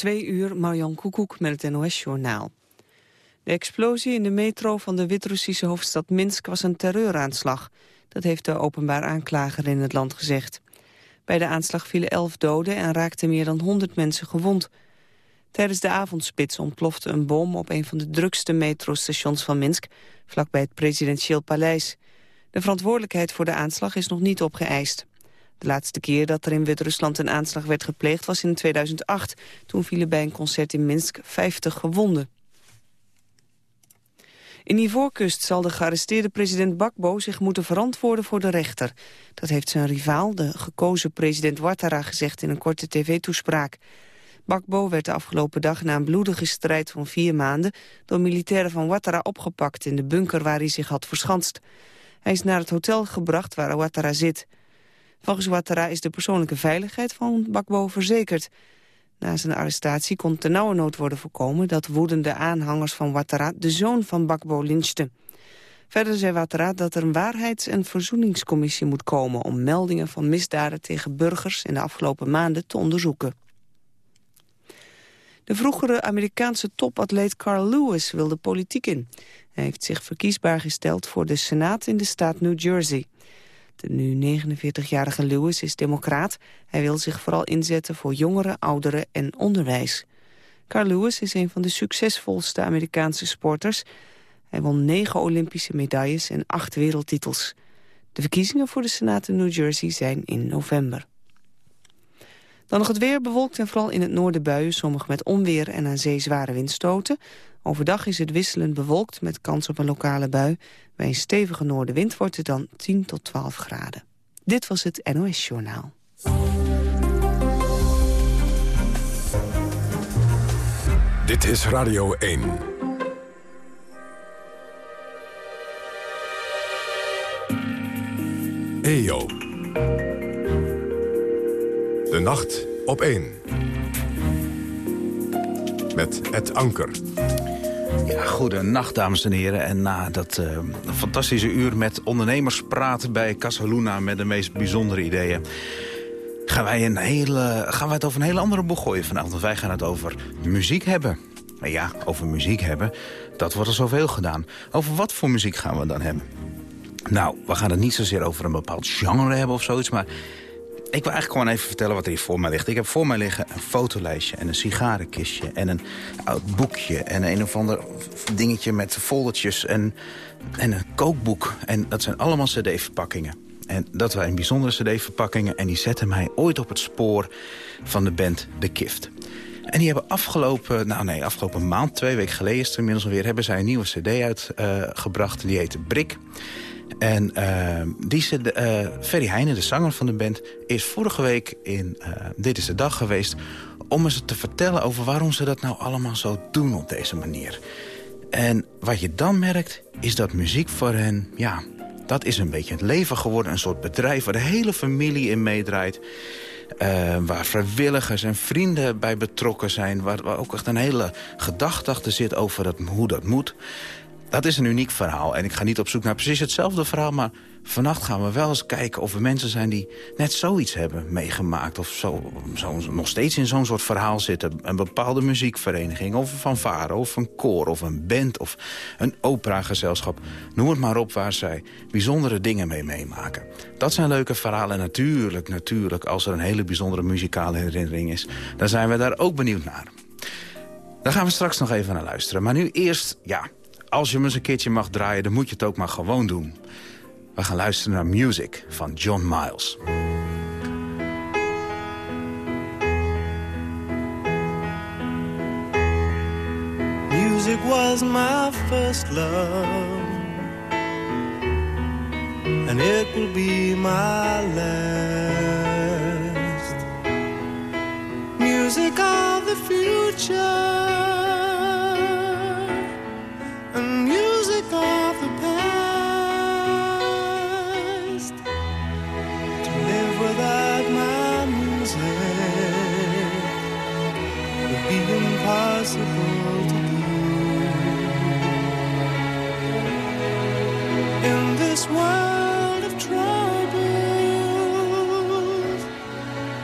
twee uur, Marjan Koekoek met het NOS-journaal. De explosie in de metro van de Wit-Russische hoofdstad Minsk was een terreuraanslag. Dat heeft de openbaar aanklager in het land gezegd. Bij de aanslag vielen elf doden en raakten meer dan 100 mensen gewond. Tijdens de avondspits ontplofte een bom op een van de drukste metrostations van Minsk, vlakbij het presidentieel paleis. De verantwoordelijkheid voor de aanslag is nog niet opgeëist. De laatste keer dat er in Wit-Rusland een aanslag werd gepleegd was in 2008. Toen vielen bij een concert in Minsk 50 gewonden. In Ivoorkust zal de gearresteerde president Bakbo zich moeten verantwoorden voor de rechter. Dat heeft zijn rivaal, de gekozen president Ouattara, gezegd in een korte tv-toespraak. Bakbo werd de afgelopen dag na een bloedige strijd van vier maanden... door militairen van Ouattara opgepakt in de bunker waar hij zich had verschanst. Hij is naar het hotel gebracht waar Ouattara zit. Volgens Ouattara is de persoonlijke veiligheid van Bakbo verzekerd. Na zijn arrestatie kon nood worden voorkomen... dat woedende aanhangers van Ouattara de zoon van Bakbo lynchten. Verder zei Ouattara dat er een waarheids- en verzoeningscommissie moet komen... om meldingen van misdaden tegen burgers in de afgelopen maanden te onderzoeken. De vroegere Amerikaanse topatleet Carl Lewis wil de politiek in. Hij heeft zich verkiesbaar gesteld voor de Senaat in de staat New Jersey. De nu 49-jarige Lewis is democraat. Hij wil zich vooral inzetten voor jongeren, ouderen en onderwijs. Carl Lewis is een van de succesvolste Amerikaanse sporters. Hij won negen Olympische medailles en acht wereldtitels. De verkiezingen voor de Senaat in New Jersey zijn in november. Dan nog het weer bewolkt en vooral in het noorden buien, sommige met onweer en aan zee zware windstoten. Overdag is het wisselend bewolkt met kans op een lokale bui. Bij een stevige noordenwind wordt het dan 10 tot 12 graden. Dit was het NOS Journaal. Dit is Radio 1. EO. De nacht op 1. Met het anker. Ja, goedenacht dames en heren. En na dat uh, fantastische uur met ondernemers praten bij Casaluna... met de meest bijzondere ideeën... Gaan wij, een hele, gaan wij het over een hele andere boeg gooien vanavond. Want wij gaan het over muziek hebben. Maar ja, over muziek hebben, dat wordt er zoveel gedaan. Over wat voor muziek gaan we dan hebben? Nou, we gaan het niet zozeer over een bepaald genre hebben of zoiets... maar ik wil eigenlijk gewoon even vertellen wat er hier voor mij ligt. Ik heb voor mij liggen een fotolijstje en een sigarenkistje... en een oud boekje en een of ander dingetje met foldertjes... en, en een kookboek. En dat zijn allemaal cd-verpakkingen. En dat zijn bijzondere cd-verpakkingen... en die zetten mij ooit op het spoor van de band The Kift. En die hebben afgelopen, nou nee, afgelopen maand, twee weken geleden is het inmiddels alweer... hebben zij een nieuwe cd uitgebracht, uh, die heet Brik... En uh, die, uh, Ferry de zanger van de band... is vorige week in uh, Dit is de Dag geweest... om eens te vertellen over waarom ze dat nou allemaal zo doen op deze manier. En wat je dan merkt, is dat muziek voor hen... ja, dat is een beetje het leven geworden. Een soort bedrijf waar de hele familie in meedraait. Uh, waar vrijwilligers en vrienden bij betrokken zijn. Waar, waar ook echt een hele gedachte zit over dat, hoe dat moet. Dat is een uniek verhaal. En ik ga niet op zoek naar precies hetzelfde verhaal... maar vannacht gaan we wel eens kijken of er mensen zijn die net zoiets hebben meegemaakt... of zo, zo nog steeds in zo'n soort verhaal zitten. Een bepaalde muziekvereniging, of een fanfare, of een koor, of een band... of een operagezelschap. Noem het maar op waar zij bijzondere dingen mee meemaken. Dat zijn leuke verhalen. En natuurlijk, natuurlijk, als er een hele bijzondere muzikale herinnering is... dan zijn we daar ook benieuwd naar. Daar gaan we straks nog even naar luisteren. Maar nu eerst, ja, als je hem eens een keertje mag draaien, dan moet je het ook maar gewoon doen. We gaan luisteren naar Music van John Miles. Music was my first love And it will be my last Music of the future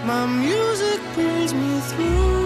My music pulls me through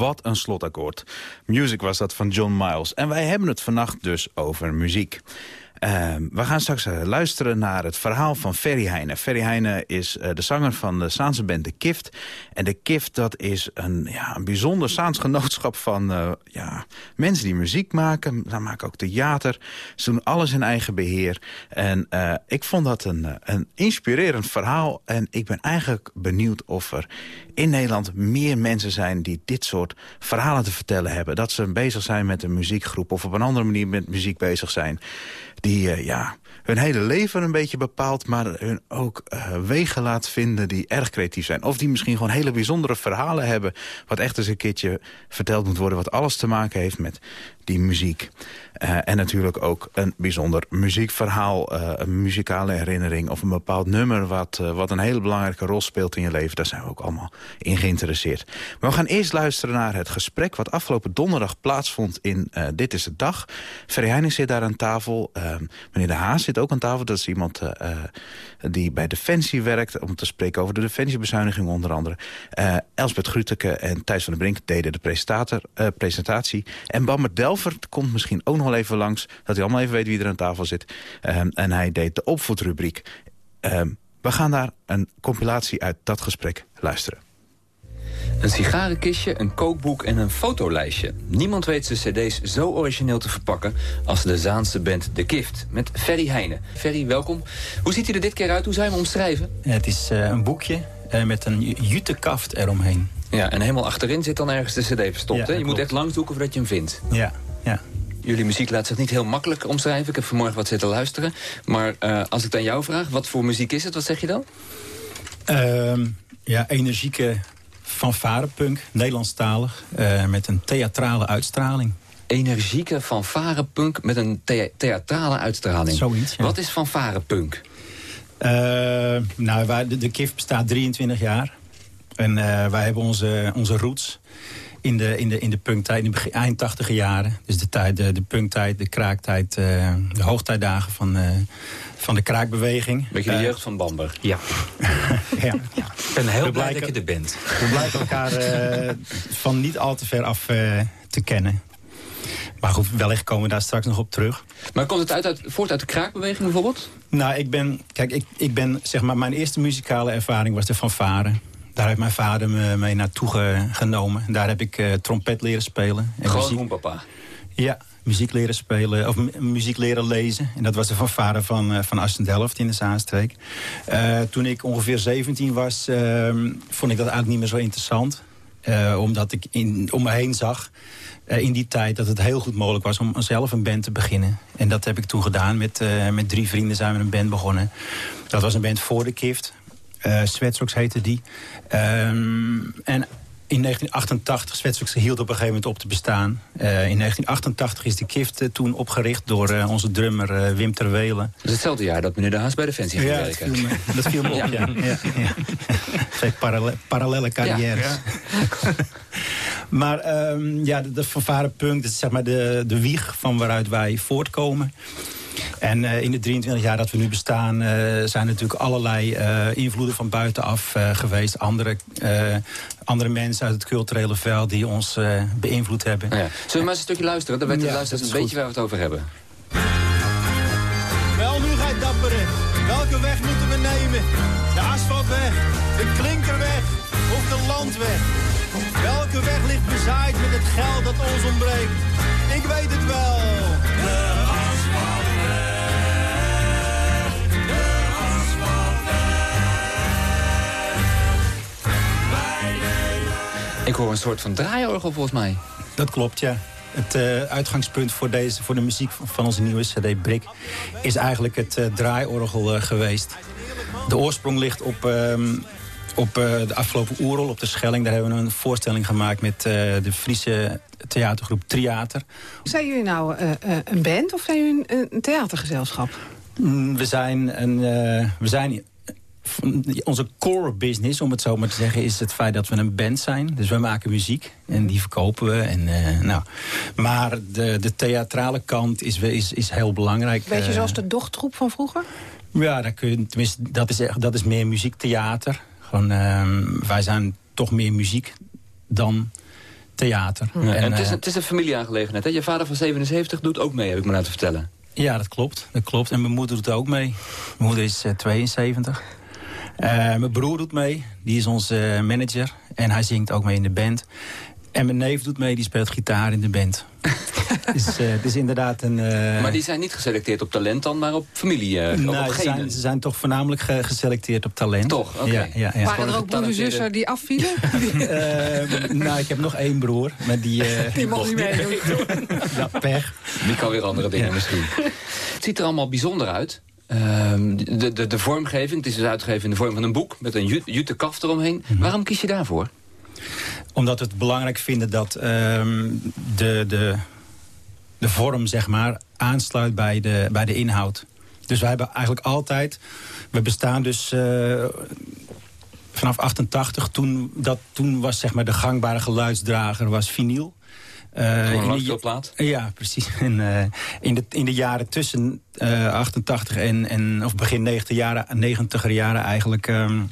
wat een slotakkoord. Music was dat van John Miles. En wij hebben het vannacht dus over muziek. Ehm, we gaan straks eh, luisteren naar het verhaal van Ferry Heijnen. Ferry Heijnen is eh, de zanger van de Saanse band De Kift. En De Kift dat is een, ja, een bijzonder Saans genootschap van eh, ja, mensen die muziek maken. Ze maken ook theater. Ze doen alles in eigen beheer. En ik vond dat een, een inspirerend verhaal. En ik ben eigenlijk benieuwd of er in Nederland meer mensen zijn... die dit soort verhalen te vertellen hebben. Dat ze bezig zijn met een muziekgroep... of op een andere manier met muziek bezig zijn die eh, ja, hun hele leven een beetje bepaalt... maar hun ook eh, wegen laat vinden die erg creatief zijn. Of die misschien gewoon hele bijzondere verhalen hebben... wat echt eens een keertje verteld moet worden... wat alles te maken heeft met die muziek. Eh, en natuurlijk ook een bijzonder muziekverhaal, eh, een muzikale herinnering... of een bepaald nummer wat, eh, wat een hele belangrijke rol speelt in je leven. Daar zijn we ook allemaal in geïnteresseerd. Maar we gaan eerst luisteren naar het gesprek... wat afgelopen donderdag plaatsvond in Dit is de Dag. Ferry Heining zit daar aan tafel. Meneer De Haas zit ook aan tafel. Dat is iemand die bij Defensie werkt... om te spreken over de Defensiebezuiniging onder andere. Elsbeth Gruteke en Thijs van der Brink deden de presentatie. En Bammer Komt misschien ook nog wel even langs... dat hij allemaal even weet wie er aan tafel zit. Ehm, en hij deed de opvoedrubriek. Ehm, We gaan naar een compilatie uit dat gesprek luisteren. Een sigarenkistje, een kookboek en een fotolijstje. Niemand weet zijn cd's zo origineel te verpakken als de Zaanse band De Gift. Met Ferry Heijnen. Ferry, welkom. Hoe ziet hij er dit keer uit? Hoe zou je hem omschrijven? Het is uh, een boekje uh, met een jutekaft eromheen. Ja, en helemaal achterin zit dan ergens de cd verstopt. Ja, hè? Je moet echt lang zoeken voordat je hem vindt. Ja, ja. Jullie muziek laat zich niet heel makkelijk omschrijven. Ik heb vanmorgen wat zitten luisteren. Maar uh, als ik aan jou vraag, wat voor muziek is het? Wat zeg je dan? Uh, ja, energieke fanfarepunk, Nederlandstalig, uh, met een theatrale uitstraling. Energieke fanfarepunk met een thea theatrale uitstraling. Zoiets, ja. Wat is fanfarepunk? Uh, nou, wij, de, de KIF bestaat 23 jaar. En wij hebben onze, onze roots in de, in de, in de punktijd, in de begin, eind tachtiger jaren. Dus de, tijd, de, de punktijd, de kraaktijd, uh, de hoogtijdagen van, uh, van de kraakbeweging. Beetje de uh, jeugd van Bamber. Ja. ja. ja. Ik ben heel we blij blijken, dat je er bent. We blijken elkaar van niet al te ver af te kennen. Maar goed, wellicht komen we daar straks nog op terug. Maar komt het uit, uit, voort uit de kraakbeweging bijvoorbeeld? Nou, ik ben, kijk, ik, ik ben, zeg maar, mijn eerste muzikale ervaring was de fanfare. Daar heeft mijn vader me mee naartoe ge, genomen. Daar heb ik uh, trompet leren spelen. En Gewoon muziek... papa? Ja, muziek leren spelen, of muziek leren lezen. En dat was de fanfare van, uh, van Assendelft in de Zaanstreek. Uh, toen ik ongeveer 17 was, vond ik dat eigenlijk niet meer zo interessant. omdat ik in, om me heen zag in die tijd dat het heel goed mogelijk was om zelf een band te beginnen. En dat heb ik toen gedaan. Met, met drie vrienden zijn we een band begonnen. Dat was een band voor de Kift. Uh, Sweatsox heette die. Um, en in 1988, Sweatsox hield op een gegeven moment op te bestaan. Uh, in 1988 is de Kift uh, toen opgericht door uh, onze drummer Wim Terwelen. Dat is hetzelfde jaar dat meneer De Haas bij Defensie ging ja, werken. Dat viel me, dat viel me op, ja. ja, ja, ja. Twee parallel, parallele carrières. Ja, maar um, ja, de, de fanfare punk, dat is zeg maar de, de wieg van waaruit wij voortkomen. En uh, in de 23 jaar dat we nu bestaan... Uh, zijn natuurlijk allerlei uh, invloeden van buitenaf geweest. Andere, andere mensen uit het culturele veld die ons beïnvloed hebben. Ja. Zullen we maar eens een stukje luisteren? Dan weten de ja, luisteraars een beetje waar we het over hebben. Wel, nu gaat dapperen. Welke weg moeten we nemen? De asfaltweg, de klinkerweg of de landweg? Welke weg ligt bezaaid met het geld dat ons ontbreekt? Ik weet het wel. Ik hoor een soort van draaiorgel volgens mij. Dat klopt, ja. Het uh, uitgangspunt voor, deze, voor de muziek van onze nieuwe cd Brik... is eigenlijk het uh, draaiorgel uh, geweest. De oorsprong ligt op, op de afgelopen oerrol, op de Schelling. Daar hebben we een voorstelling gemaakt met de Friese theatergroep Triater. Zijn jullie nou een band of zijn jullie een, een theatergezelschap? Mm, we zijn een... we zijn onze core business, om het zo maar te zeggen, is het feit dat we een band zijn. Dus we maken muziek en die verkopen we. En, uh, nou. Maar de, de theatrale kant is, is, is heel belangrijk. Beetje uh, zoals de dochtroep van vroeger? Ja, dat, kun je, tenminste, dat, is, dat is meer muziektheater. Gewoon, uh, wij zijn toch meer muziek dan theater. Ja, en, en het, is, het is een familieaangelegenheid. Hè? Je vader van 77 doet ook mee, heb ik me laten vertellen. Ja, dat klopt. Dat klopt. En mijn moeder doet ook mee. Mijn moeder is 72. Uh, mijn broer doet mee, die is onze uh, manager. En hij zingt ook mee in de band. En mijn neef doet mee, die speelt gitaar in de band. dus, uh, het is inderdaad een... Maar die zijn niet geselecteerd op talent dan, maar op familie? nou, op ze, zijn, ze zijn toch voornamelijk ge geselecteerd op talent. Toch? Oké. Okay. Ja, ja, ja. Waren er ook broers en zussen die afvielen? nou, ik heb nog één broer. Maar die, die mag niet mee. ja, pech. Die kan weer andere dingen misschien. Het ziet er allemaal bijzonder uit. Um, de, de, de vormgeving, het is dus uitgegeven in de vorm van een boek... met een jute kaft eromheen. Mm -hmm. Waarom kies je daarvoor? Omdat we het belangrijk vinden dat um, de, de, de vorm, zeg maar, aansluit bij de, bij de inhoud. Dus wij hebben eigenlijk altijd... We bestaan dus uh, vanaf 88. Toen, dat, toen was zeg maar, de gangbare geluidsdrager was vinyl. Uh, in de, plaat? Ja, precies. En, uh, in, de, in de jaren tussen uh, 88 en, en of begin 90 jaren, 90er jaren eigenlijk... Um,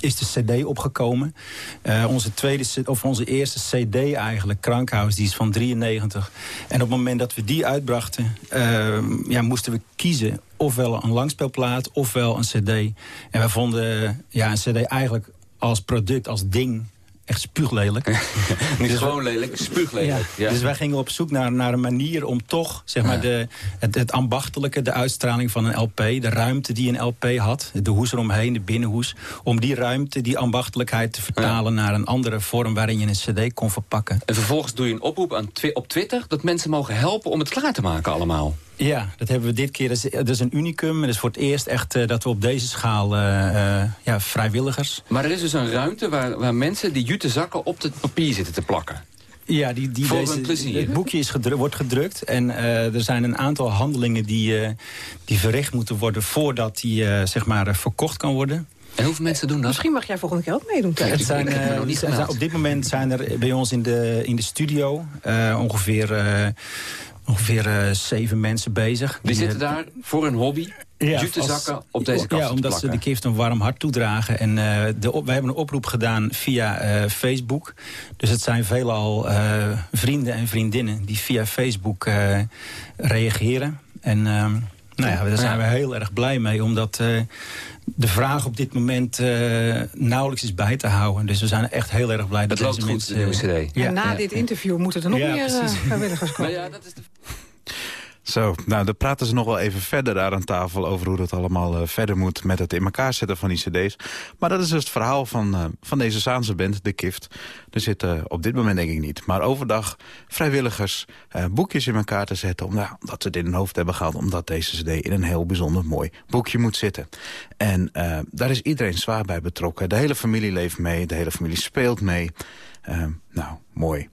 is de cd opgekomen. Uh, onze, tweede, of onze eerste cd eigenlijk, Krankhuis, die is van 93. En op het moment dat we die uitbrachten... Uh, ja, moesten we kiezen ofwel een langspeelplaat ofwel een cd. En we vonden ja, een cd eigenlijk als product, als ding echt spuuglelijk. Niet dus gewoon lelijk, spuuglelijk. Ja. Dus wij gingen op zoek naar, naar een manier om toch zeg maar, de, het, het ambachtelijke, de uitstraling van een LP... de ruimte die een LP had, de hoes eromheen, de binnenhoes... om die ruimte, die ambachtelijkheid te vertalen naar een andere vorm... waarin je een cd kon verpakken. En vervolgens doe je een oproep aan op Twitter... dat mensen mogen helpen om het klaar te maken allemaal. Ja, dat hebben we dit keer. Dat is, dat is een unicum. Het is voor het eerst echt uh, dat we op deze schaal uh, ja, vrijwilligers... Maar er is dus een ruimte waar, waar mensen die jute zakken op het papier zitten te plakken. Ja, die, die Voor deze, plezier. Het boekje is gedru wordt gedrukt. En uh, er zijn een aantal handelingen die, uh, die verricht moeten worden... voordat die uh, zeg maar, verkocht kan worden. En hoeveel mensen doen dat? Misschien mag jij volgende keer ook meedoen. Het zijn, zijn, op dit moment zijn er bij ons in de, in de studio ongeveer ongeveer uh, zeven mensen bezig. Die, zitten daar voor een hobby? Ja, jute zakken op deze kast Ja, omdat ze de kift een warm hart toedragen. En uh, de, wij hebben een oproep gedaan via uh, Facebook. Dus het zijn veelal vrienden en vriendinnen die via Facebook reageren. En ehm, nou ja, daar zijn we heel erg blij mee. Omdat de vraag op dit moment uh, nauwelijks is bij te houden. Dus we zijn echt heel erg blij dat, dat deze mensen... Goed, de nieuwe CD. Ja, en na dit interview moeten er nog meer uh, vrijwilligers komen. Nou ja, dat is de... Zo, nou, dan praten ze nog wel even verder daar aan tafel... over hoe dat allemaal uh, verder moet met het in elkaar zetten van die cd's. Maar dat is dus het verhaal van, uh, van deze Zaanse band, De Kift. Er zitten op dit moment denk ik niet. Maar overdag vrijwilligers boekjes in elkaar te zetten... omdat ze het in hun hoofd hebben gehad... omdat deze cd in een heel bijzonder mooi boekje moet zitten. En daar is iedereen zwaar bij betrokken. De hele familie leeft mee, de hele familie speelt mee. nou, mooi.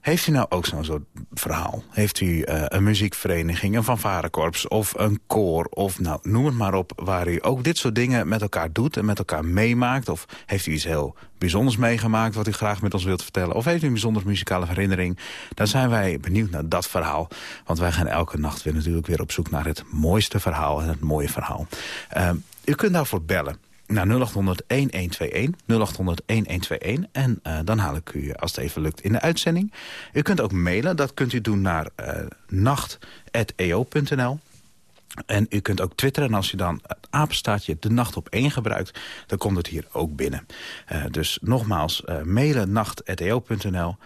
Heeft u nou ook zo'n soort verhaal? Heeft u uh, een muziekvereniging, een fanfarekorps of een koor... of nou, noem het maar op, waar u ook dit soort dingen met elkaar doet... en met elkaar meemaakt? Of heeft u iets heel bijzonders meegemaakt... wat u graag met ons wilt vertellen? Of heeft u een bijzondere muzikale herinnering? Dan zijn wij benieuwd naar dat verhaal. Want wij gaan elke nacht weer natuurlijk weer op zoek naar het mooiste verhaal... en het mooie verhaal. Uh, u kunt daarvoor bellen naar 0800 1121. 0800 1121. En uh, dan haal ik u, als het even lukt, in de uitzending. U kunt ook mailen. Dat kunt u doen naar uh, nacht.eo.nl. En u kunt ook twitteren. En als u dan het apenstaartje de nacht op 1 gebruikt... dan komt het hier ook binnen. Uh, dus nogmaals, mailen nacht.eo.nl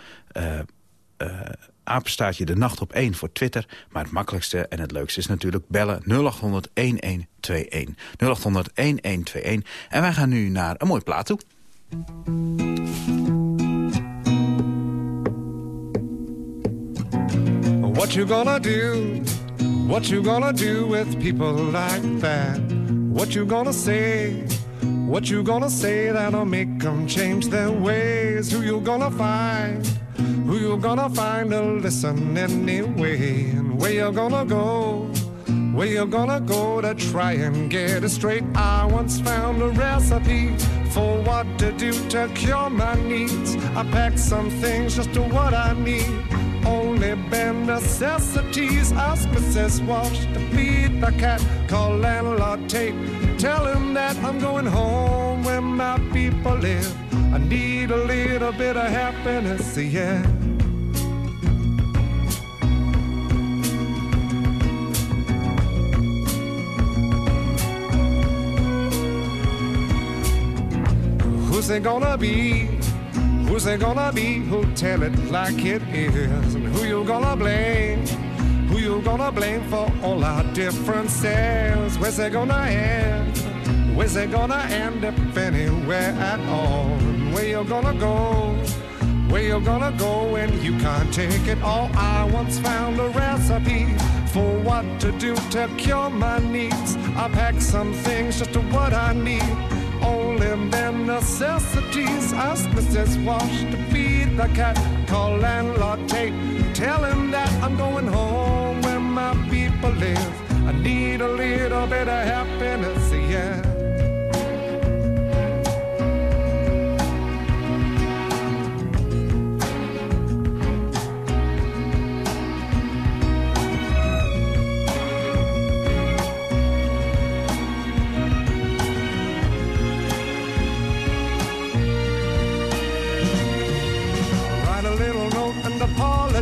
apenstaartje de nacht op 1 voor Twitter. Maar het makkelijkste en het leukste is natuurlijk bellen 0800 1121. 0800 1121. En wij gaan nu naar een mooi plaat toe. What you gonna do? What you gonna do with people like that? What you gonna say? What you gonna say that'll make them change their ways? Who you gonna find? Who you gonna find to listen anyway? And where you gonna go? Where you gonna go to try and get it straight? I once found a recipe for what to do to cure my needs. I packed some things just to what I need. Only bare necessities. Ask Mrs. Walsh to feed the cat. Call landlord tape. Tell him that I'm going home where my people live. I need a little bit of happiness, yeah. Who's it gonna be? Who's it gonna be who'll tell it like it is? And who you gonna blame? Who you gonna blame for all our differences? Where's it gonna end? Where's it gonna end if anywhere at all? Where you're gonna go? Where you're gonna go and you can't take it all? I once found a recipe for what to do to cure my needs. I packed some things just to what I need. Only bare necessities. Ask Mrs. Wash to feed the cat. Call landlord Tate. Tell him that I'm going home where my people live. I need a little bit of happiness, yeah.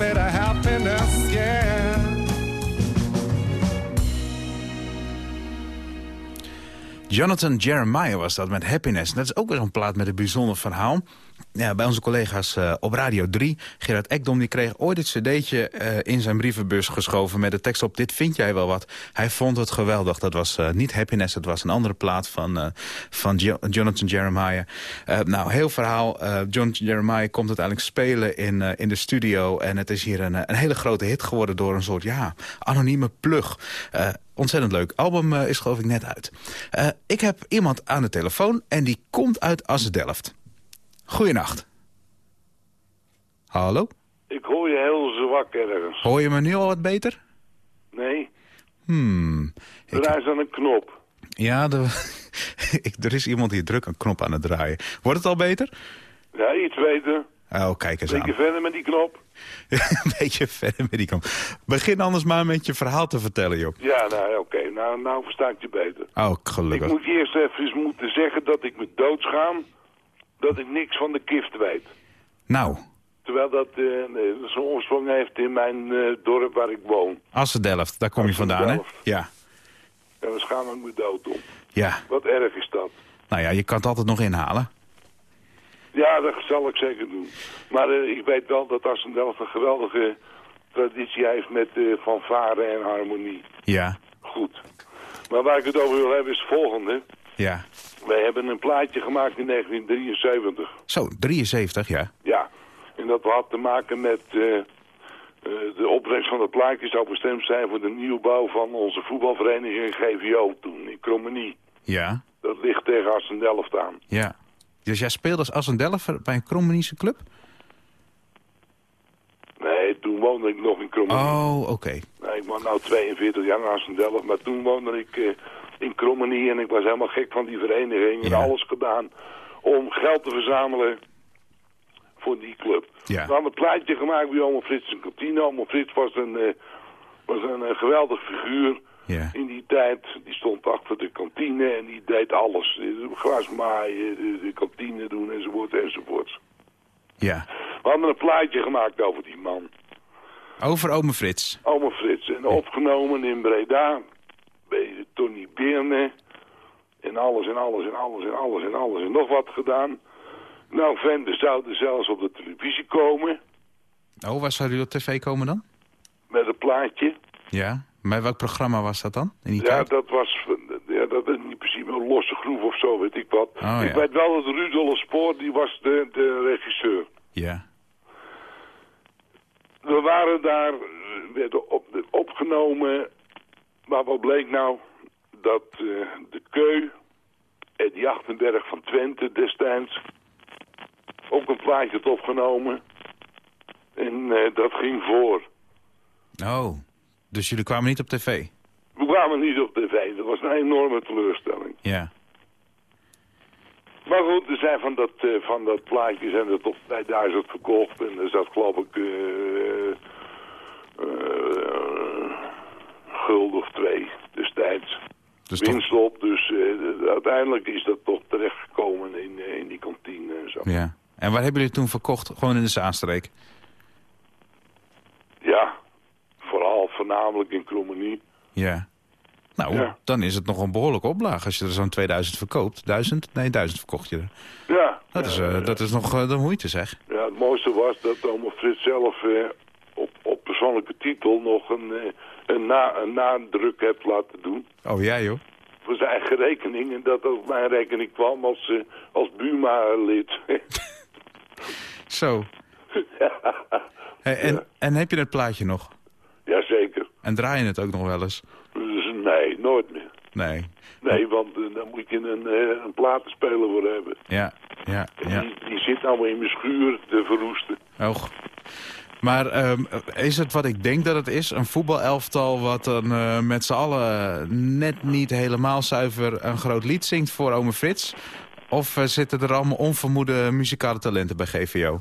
bit happiness, yeah. Jonathan Jeremiah was dat met Happiness. Dat is ook weer een plaat met een bijzonder verhaal. Ja, bij onze collega's uh, op Radio 3, Gerard Ekdom... die kreeg ooit het cd'tje uh, in zijn brievenbus geschoven... met de tekst op Dit vind jij wel wat. Hij vond het geweldig. Dat was uh, niet Happiness, het was een andere plaat van, van jo Jonathan Jeremiah. nou, heel verhaal. Jonathan Jeremiah komt uiteindelijk spelen in, in de studio... en het is hier een, een hele grote hit geworden door een soort ja, anonieme plug... Ontzettend leuk. Album is geloof ik net uit. Ik heb iemand aan de telefoon en die komt uit Assen-Delft. Goeienacht. Hallo? Ik hoor je heel zwak ergens. Hoor je me nu al wat beter? Nee. Hmm. Er is aan een knop. Ja, de... ik, er is iemand die druk een knop aan het draaien. Wordt het al beter? Ja, iets beter. Oh, kijk eens Een beetje aan. verder met die knop. een beetje verder met die knop. Begin anders maar met je verhaal te vertellen, joh. Ja, nou oké. Nou, nou versta ik je beter. Oh, gelukkig. Ik moet eerst even moeten zeggen dat ik me doodschaam dat ik niks van de kift weet. Nou, Terwijl dat uh, zijn oorsprong heeft in mijn uh, dorp waar ik woon. Assen-Delft, daar kom je vandaan, hè? Ja. En we schamen me dood om. Ja. Wat erg is dat. Nou ja, je kan het altijd nog inhalen. Ja, dat zal ik zeker doen. Maar uh, ik weet wel dat Assen-Delft een geweldige traditie heeft met uh, fanfare en harmonie. Ja. Goed. Maar waar ik het over wil hebben is het volgende. Ja. Wij hebben een plaatje gemaakt in 1973. Zo, 73, ja. Ja. En dat had te maken met... Uh, uh, de opbrengst van het plaatje zou bestemd zijn voor de nieuwbouw van onze voetbalvereniging GVO toen, in Krommenie. Ja. Dat ligt tegen Assen-Delft aan. Ja. Dus jij speelde als Assen-Delft bij een Krommeniese club? Nee, toen woonde ik nog in Krommenie. Oh, oké. Okay. Nee, ik woon nu 42 jaar in Assen-Delft, maar toen woonde ik uh, in Krommenie en ik was helemaal gek van die vereniging. En Ja. alles gedaan om geld te verzamelen voor die club. Ja. We hadden een plaatje gemaakt bij Omo Frits en kantine. Omo Frits was een, eh, was een eh, geweldig figuur Ja. in die tijd. Die stond achter de kantine en die deed alles. Eh, Gras maaien, de, de kantine doen enzovoort enzovoort. Ja. We hadden een plaatje gemaakt over die man. Over Ome Frits. Ome Frits. En opgenomen in Breda. En alles en alles en alles en alles en alles en nog wat gedaan. Nou, Vende zouden zelfs op de televisie komen. Oh, waar zou u op tv komen dan? Met een plaatje. Ja. Maar welk programma was dat dan? In die Ja, tijd? dat was... Ja, dat is niet precies een losse groef of zo, weet ik wat. Oh, ik ja. weet wel dat Rudolf Spoor, die was de, de regisseur. Ja. We waren daar, eh, werden op, opgenomen. Maar wat bleek nou? Dat eh, de Keu en die Achtenberg van Twente destijds ook een plaatje had opgenomen. En eh, dat ging voor. Oh. Dus jullie kwamen niet op tv? We kwamen niet op tv. Dat was een enorme teleurstelling. Ja. Maar goed, er zijn van dat, eh, van dat plaatje zijn er tot 2000 verkocht. En er zat geloof ik eh, gulden of twee destijds. Dus. Winst op, dus eh, uiteindelijk is dat toch terechtgekomen in, eh, in die kantine en zo. Ja. En waar hebben jullie toen verkocht? Gewoon in de Zaanstreek? Ja, vooral voornamelijk in Krommenie. Ja. Nou, Ja. dan is het nog een behoorlijke oplage als je er zo'n 2000 verkoopt. Duizend? Nee, duizend verkocht je er. Ja, Dat, is, eh, dat is nog de moeite, zeg. ja, het mooiste was dat oma Frits zelf op, op persoonlijke titel nog een, een, na, een nadruk heeft laten doen. Oh, jij joh. voor zijn eigen rekening. En dat op mijn rekening kwam als, eh, als Buma-lid. Zo. Hey, en, en heb je dat plaatje nog? Jazeker. En draai je het ook nog wel eens? Dus nee, nooit meer. Nee. Nee, want eh, dan moet je een, eh, een platenspeler voor hebben. Ja. Ja, ja. Die, die zit nou in mijn schuur te verroesten. Och. Maar ehm, is het wat ik denk dat het is? Een voetbalelftal wat dan eh, met z'n allen net niet helemaal zuiver een groot lied zingt voor ome Frits? Of eh, zitten er allemaal onvermoede muzikale talenten bij GVO?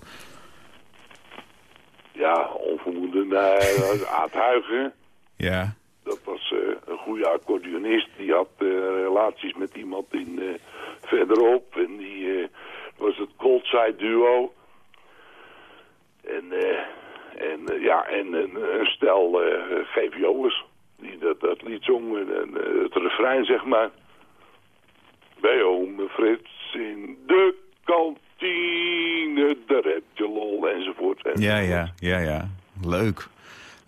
Ja, onvermoeden. Nee, Aad Huigen, Ja, dat was eh, een goede accordeonist. Die had eh, relaties met iemand in, eh, verderop. En die eh, was het Goldside duo. En, eh, en eh, ja, en een, een stel eh GVO'ers die dat, dat lied zongen. En eh, het refrein, zeg maar. Bij ome Frits in de kantine, daar heb je lol, enzovoort. enzovoort. ja, ja, ja, ja. Leuk,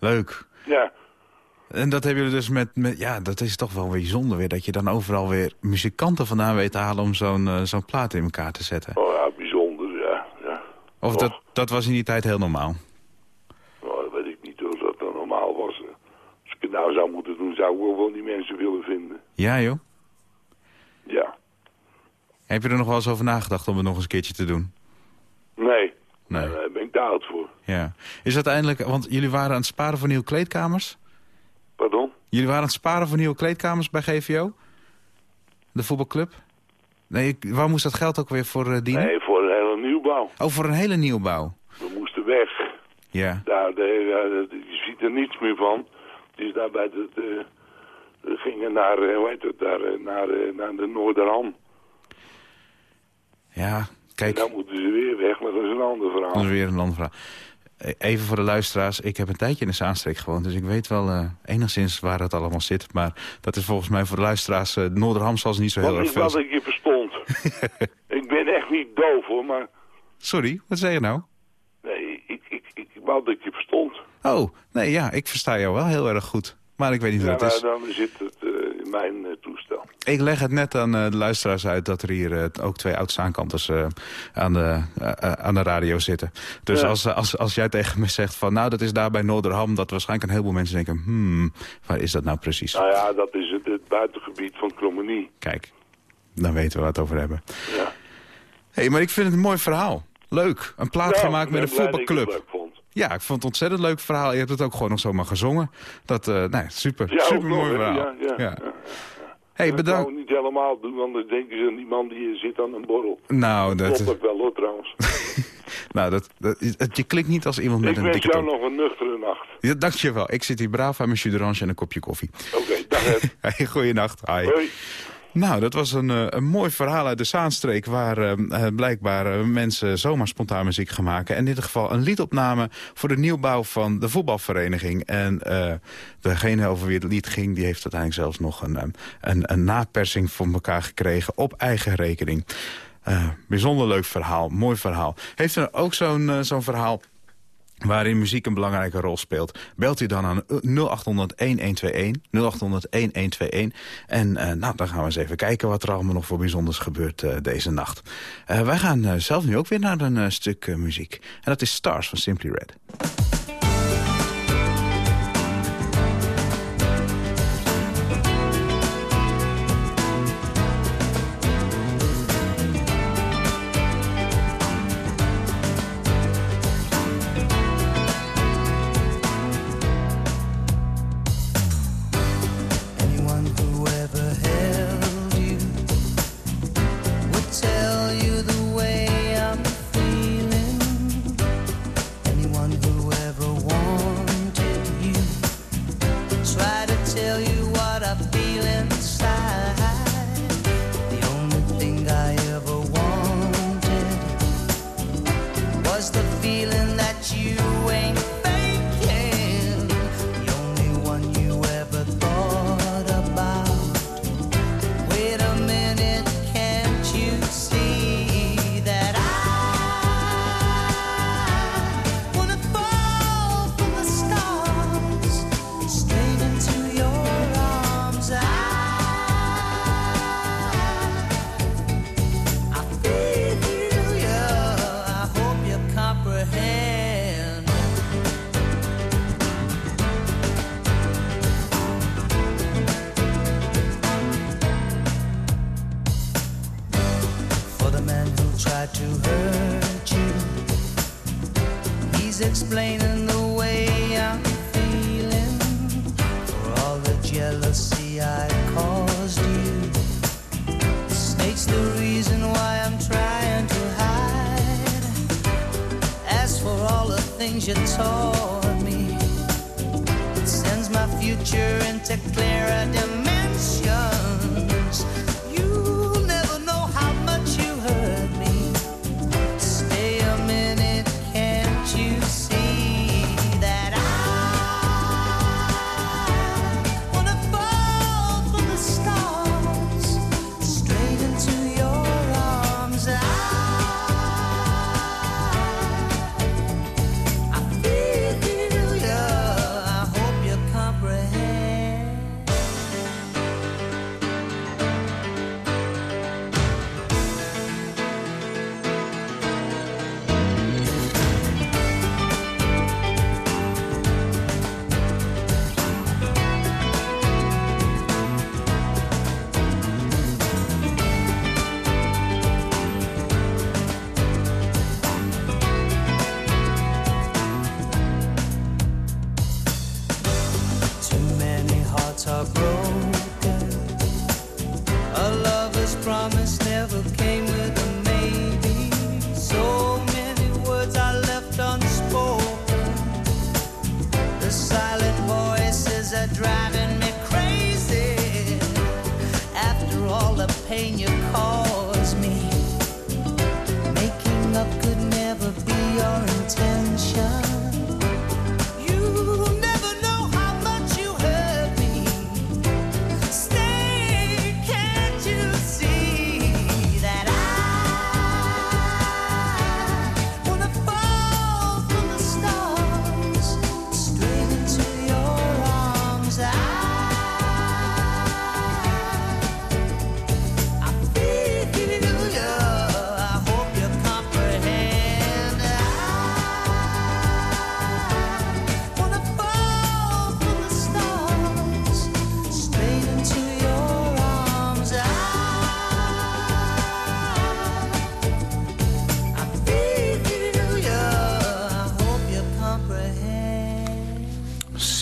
leuk. Ja, En dat hebben jullie dus met, met... Ja, dat is toch wel weer bijzonder weer... dat je dan overal weer muzikanten vandaan weet te halen... om zo'n zo'n plaat in elkaar te zetten. oh ja, bijzonder, ja. ja. Of dat, dat was in die tijd heel normaal? Nou, dat weet ik niet of dat dan normaal was. Als ik het nou zou moeten doen, zou ik wel die mensen willen vinden. Ja, joh. Ja. Heb je er nog wel eens over nagedacht om het nog eens een keertje te doen? Nee. Nee. Daar ben ik te oud voor. Ja. Is dat eindelijk... Want jullie waren aan het sparen voor nieuwe kleedkamers? Pardon? Jullie waren aan het sparen voor nieuwe kleedkamers bij GVO? De voetbalclub? Nee, waar moest dat geld ook weer voor eh, dienen? Nee, voor een hele nieuwbouw. Oh, voor een hele nieuwbouw. We moesten weg. Ja. Daar, de- je ziet er niets meer van. Is daar bij de... de we gingen naar, eh, hoe heet het, daar, eh, naar, eh, naar de Noorderham. Ja, En kijk, dan moeten ze weer weg, maar dat is een ander verhaal. dat is weer een ander verhaal. Eh, Even voor de luisteraars, ik heb een tijdje in de Zaanstreek gewoond... dus ik weet wel eh, enigszins waar het allemaal zit. Maar dat is volgens mij voor de luisteraars... eh Noorderham zal ze niet zo heel Wat erg ik, veel... wat ik je verstond. ik ben echt niet doof hoor, maar... Sorry, wat zeg je nou? Nee, ik, ik, ik wou dat ik je verstond. Oh, nee, ja, ik versta jou wel heel erg goed. Maar ik weet niet hoe Ja, dat is. maar dan zit het eh, in mijn eh, toestel. Ik leg het net aan eh, de luisteraars uit dat er hier ook twee oud-zaankanters eh, aan, de, aan de radio zitten. Dus Ja. als, als, als jij tegen me zegt van nou dat is daar bij Noorderham, dat waarschijnlijk een heleboel mensen denken, hmm, waar is dat nou precies? Nou ja, dat is het, het buitengebied van Krommenie. Kijk, dan weten we het over hebben. Ja. Hé, hey, maar ik vind het een mooi verhaal. Leuk, een plaat Nou, gemaakt met een het voetbalclub. Ja, ik vond het ontzettend leuk verhaal. Je hebt het ook gewoon nog zomaar gezongen. Dat, nee, super, Ja, super mooi verhaal. Ja, ja, ja. Hey, dat bedankt. zou ik niet helemaal doen, want dan denken ze, die man die zit aan een borrel. Nou, dat, Klopt ook wel hoor trouwens. nou dat, dat, het- je klinkt niet als iemand met ik een wens dikke jou tong. nog een nuchtere nacht. Ja, dankjewel. Ik zit hier braaf aan mijn jus d'orange en een kopje koffie. Oké, dag. Hey, goeienacht. Hoi. Nou, dat was een, eh, een mooi verhaal uit de Zaanstreek... waar eh, eh, blijkbaar mensen zomaar spontaan muziek gaan maken. En in dit geval een liedopname voor de nieuwbouw van de voetbalvereniging. En degene over wie het lied ging... die heeft uiteindelijk zelfs nog een, een, een napersing voor elkaar gekregen... op eigen rekening. Bijzonder leuk verhaal, mooi verhaal. Heeft u ook zo'n zo'n verhaal waarin muziek een belangrijke rol speelt. Belt u dan aan 0800-1121, 0800-1121. En eh, nou, dan gaan we eens even kijken wat er allemaal nog voor bijzonders gebeurt eh, deze nacht. Eh, wij gaan eh, zelf nu ook weer naar een eh, stuk eh, muziek. En dat is Stars van Simply Red.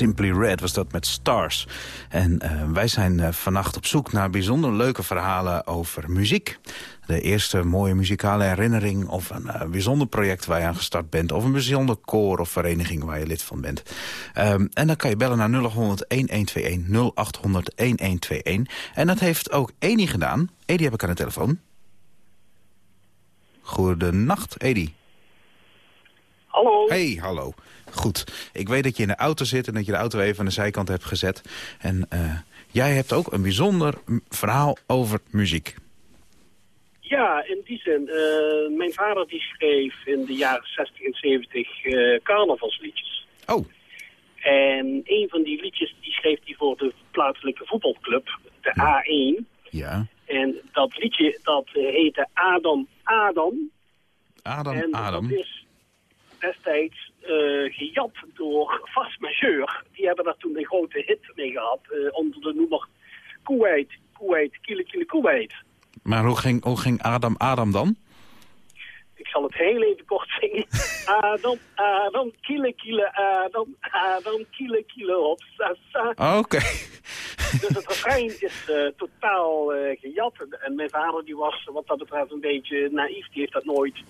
Simply Red was dat met Stars. En eh, wij zijn eh, vannacht op zoek naar bijzonder leuke verhalen over muziek. De eerste mooie muzikale herinnering of een eh, bijzonder project waar je aan gestart bent... of een bijzonder koor of vereniging waar je lid van bent. Ehm, en dan kan je bellen naar 0800-1121, 0800-1121. En dat heeft ook Edi gedaan. Edi heb ik aan de telefoon. Goedenacht, Edi. Hallo. Hey, hallo. Goed. Ik weet dat je in de auto zit en dat je de auto even aan de zijkant hebt gezet. En eh, jij hebt ook een bijzonder verhaal over muziek. Ja, in die zin. eh, mijn vader die schreef in de jaren 60 en 70 eh, carnavalsliedjes. Oh. En een van die liedjes die schreef hij voor de plaatselijke voetbalclub, de A1. Ja. En dat liedje dat heette Adam Adam. Adam, en Adam. dat is destijds eh, gejat door Vast Majeur. Die hebben daar toen een grote hit mee gehad eh, onder de noemer Kuwait, Kuwait, Kile Kile Kuwait. Maar hoe ging, hoe ging Adam, Adam dan? Ik zal het heel even kort zingen. Adam, Adam, kille, kille, Adam, Adam, kille, kille, hop, sa, sa. Oké. Dus het refrein is eh, totaal gejat. En mijn vader die was wat dat betreft een beetje naïef. Die heeft dat nooit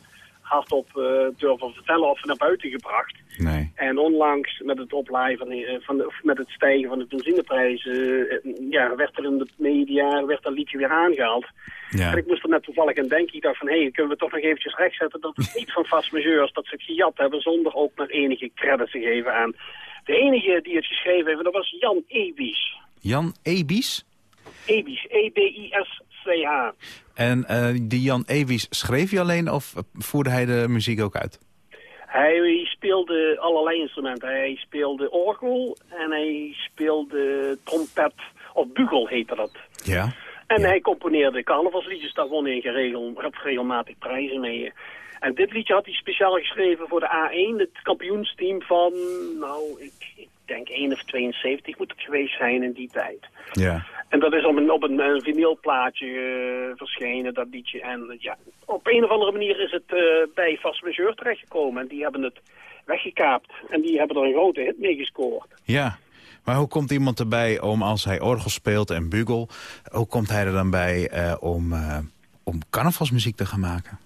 hardop eh, durven vertellen of naar buiten gebracht. Nee. En onlangs met het oplaaien van, de- van de, met het stijgen van de benzineprijzen, eh, ja, werd er in de media werd dat liedje weer aangehaald. Ja. En ik moest er net toevallig aan denken. Ik dacht van, hé, hey, kunnen we toch nog eventjes rechtzetten dat het niet van vast majeurs, dat ze het gejat hebben zonder ook maar enige credit te geven aan. De enige die het geschreven heeft, dat was Jan Ebies. Jan Ebies. Ebies, E E-B-I-S-C-H. En eh, die Jan Ebies schreef hij alleen of voerde hij de muziek ook uit? Hij speelde allerlei instrumenten. Hij speelde orgel en hij speelde trompet, of bugel heette dat. Ja. En hij componeerde carnavalsliedjes, daar won hij geregel, regelmatig prijzen mee. En dit liedje had hij speciaal geschreven voor de A1, het kampioensteam van, nou, ik, ik denk 1 of 72 moet het geweest zijn in die tijd. Ja. En dat is op een, op een, een vinylplaatje eh, verschenen, dat liedje. En ja, op een of andere manier is het eh, bij Fast Majeur terechtgekomen. En die hebben het weggekaapt. En die hebben er een grote hit mee gescoord. Ja, maar hoe komt iemand erbij om als hij orgel speelt en bugel... hoe komt hij er dan bij eh, om, eh, om carnavalsmuziek te gaan maken?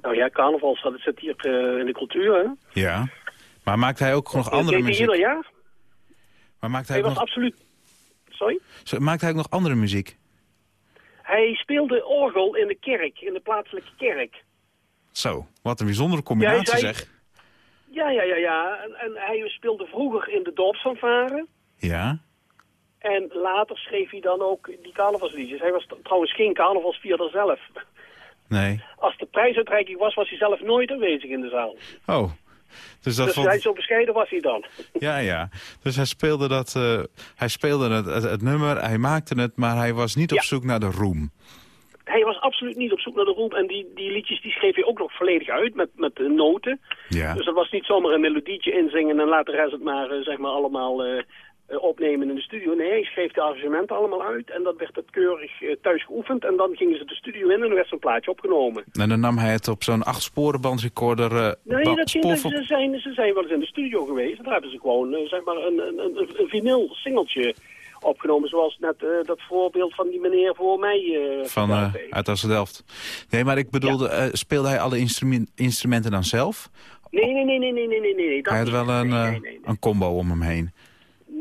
Nou ja, carnaval dat zit hier eh, in de cultuur, hè? Ja, maar maakt hij ook nog andere muziek? ieder jaar. Maar maakt hij, Hij was nog, absoluut... Sorry? Zo, maakt hij ook nog andere muziek? Hij speelde orgel in de kerk, in de plaatselijke kerk. Zo, wat een bijzondere combinatie Ja, zei- zeg. Ja, ja, ja, ja. En, en hij speelde vroeger in de dorpsfanfare. Ja, En later schreef hij dan ook die carnavalsliedjes. Hij was trouwens geen carnavalsvierder zelf. nee. Als de prijsuitreiking was, was hij zelf nooit aanwezig in de zaal. Oh, dus dat dus vond... hij, zo bescheiden was hij dan. Ja, ja. Dus hij speelde, dat, eh, hij speelde het, het, het nummer, hij maakte het, maar hij was niet op zoek naar de roem. Hij was absoluut niet op zoek naar de roem. En die, die liedjes die schreef hij ook nog volledig uit met, met de noten. Ja. Dus dat was niet zomaar een melodietje inzingen en later is het maar eh, zeg maar allemaal eh, opnemen in de studio. Nee, hij schreef de arrangementen allemaal uit en dat werd het keurig eh, thuis geoefend. En dan gingen ze de studio in en er werd zo'n plaatje opgenomen. En dan nam hij het op zo'n acht sporen bandrecorder. eh, Nee, dat ging, ze, zijn, ze zijn wel eens in de studio geweest. Daar hebben ze gewoon eh, zeg maar een, een, een, een vinyl singeltje opgenomen. Zoals net eh, dat voorbeeld van die meneer voor mij eh van eh uit Asseldelft. Nee, maar ik bedoelde, eh, speelde hij alle instrumen- instrumenten dan zelf? Nee, nee, nee, nee, nee, nee, nee, nee. dat hij had wel een, Nee, eh, nee, nee, nee. een combo om hem heen.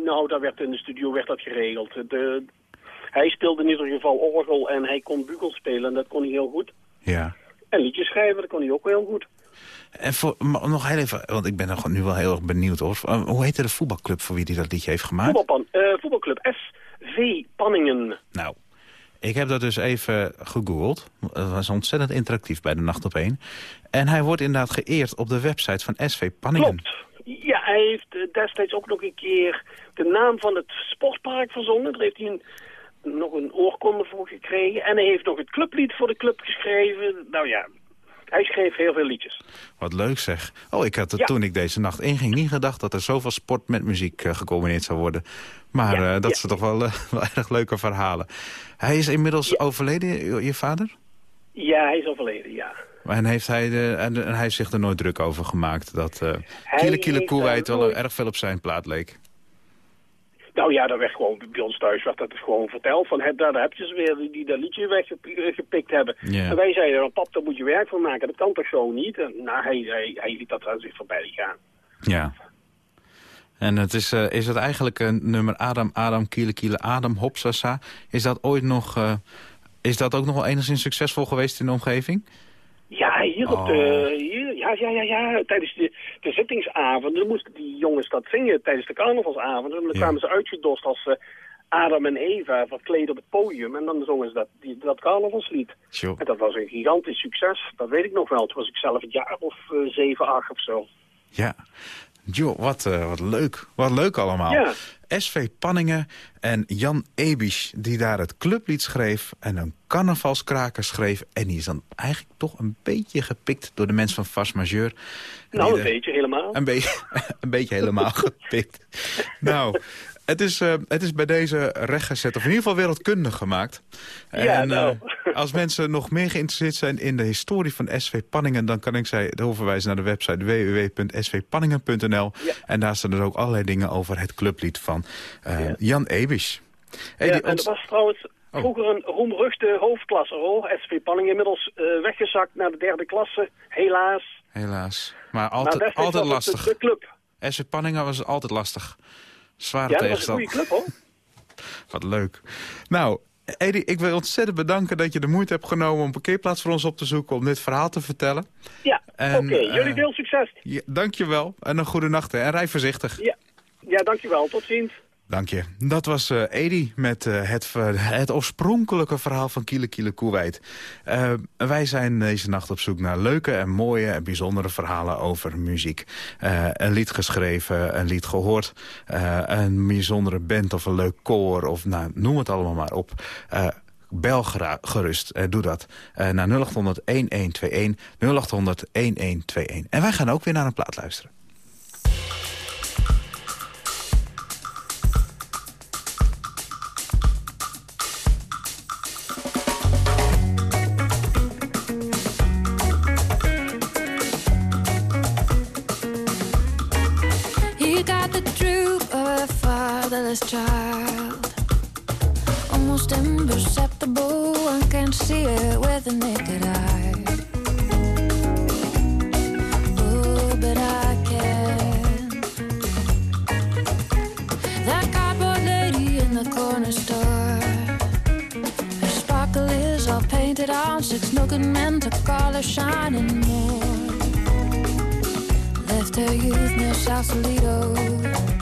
Nou, dat werd in de studio werd dat geregeld. De, hij speelde in ieder geval orgel en hij kon bugel spelen en dat kon hij heel goed. Ja. En liedjes schrijven, dat kon hij ook heel goed. En voor, nog heel even, want ik ben nog nu wel heel erg benieuwd hoor. Eh, Hoe heette de voetbalclub voor wie hij dat liedje heeft gemaakt? Voetbalpan, eh, voetbalclub SV Panningen. Nou, ik heb dat dus even gegoogeld. Het was ontzettend interactief bij de Nacht op 1. En hij wordt inderdaad geëerd op de website van SV Panningen. Klopt. Ja, hij heeft eh, destijds ook nog een keer de naam van het sportpark verzonnen. Daar heeft hij nog een oorkonde voor gekregen. En hij heeft nog het clublied voor de club geschreven. Nou ja, hij schreef heel veel liedjes. Wat leuk zeg. Oh, ik had het Ja. toen ik deze nacht inging niet gedacht dat er zoveel sport met muziek eh, gecombineerd zou worden. Maar Ja, eh, dat ja. zijn toch wel, eh, wel erg leuke verhalen. Hij is inmiddels overleden, je, je vader? Ja, hij is overleden, ja. En heeft hij, de, en, en hij heeft zich er nooit druk over gemaakt dat Kiele Kiele Koeweit wel nooit- erg veel op zijn plaat leek. Nou ja, dat werd gewoon bij ons thuis werd dat gewoon verteld. Van, hè, daar heb je ze weer die, dat liedje weggepikt hebben. En wij zeiden, dan, pap, daar moet je werk van maken. Dat kan toch zo niet? En nou, hij, hij, hij liet dat aan zich voorbij gaan. Ja. En het is, eh, is het eigenlijk een nummer Adam, Adam, Kiele Kiele, Adam, Hopsasa. Is dat ooit nog... eh, is dat ook nog wel enigszins succesvol geweest in de omgeving? Ja, hier op de... Hier, ja, ja, ja, ja. Tijdens de, de zittingsavonden moesten die jongens dat zingen. Tijdens de carnavalsavonden. En dan Ja. kwamen ze uitgedost als eh, Adam en Eva verkleed op het podium. En dan zongen ze dat, die, dat carnavalslied. En dat was een gigantisch succes. Dat weet ik nog wel. Toen was ik zelf het jaar of eh, zeven, acht of zo. Ja. Jo, wat, eh, wat leuk. Wat leuk allemaal. Ja. SV Panningen en Jan Ebisch, die daar het clublied schreef... en een carnavalskraker schreef. En die is dan eigenlijk toch een beetje gepikt door de mensen van Fas Majeur. Nou, een de- beetje helemaal. Een, beetje, een beetje helemaal gepikt. Nou, het is, eh, het is bij deze rechtgezet, of in ieder geval wereldkundig gemaakt. Ja, en nou. eh, als mensen nog meer geïnteresseerd zijn in de historie van SV Panningen... dan kan ik zij doorverwijzen naar de website www.svpanningen.nl. En daar staan er ook allerlei dingen over het clublied van eh, Jan Ebisch. Hey, ja, en er was trouwens Oh. vroeger een roemruchte hoofdklasse hoor. SV Panning inmiddels weggezakt naar de derde klasse. Helaas. Helaas. Maar altijd, altijd lastig. De, de club. SV Panningen was altijd lastig. Zware Ja, dat was een tegenstand. goede club hoor. Wat leuk. Nou, Edi, ik wil ontzettend bedanken dat je de moeite hebt genomen... om een parkeerplaats voor ons op te zoeken om dit verhaal te vertellen. Ja, oké. Jullie eh, veel succes. Ja, dankjewel en een goede nacht hè. en rij voorzichtig. Ja, ja dankjewel. Tot ziens. Dank je. Dat was eh Edi met eh, het, ver- het oorspronkelijke verhaal van Kiele Kiele Koeweit. Eh, wij zijn deze nacht op zoek naar leuke en mooie en bijzondere verhalen over muziek. Eh, een lied geschreven, een lied gehoord, eh, een bijzondere band of een leuk koor of nou, noem het allemaal maar op. Eh, Bel gerust, eh, doe dat. Eh, naar 0800 1121, 0800 1121. En wij gaan ook weer naar een plaat luisteren. Motherless child. Almost imperceptible, one can't see it with the naked eye. Oh, but I can. That cardboard lady in the corner store. Her sparkle is all painted on, six good men to call her shining more. Left her youth near Sausalito.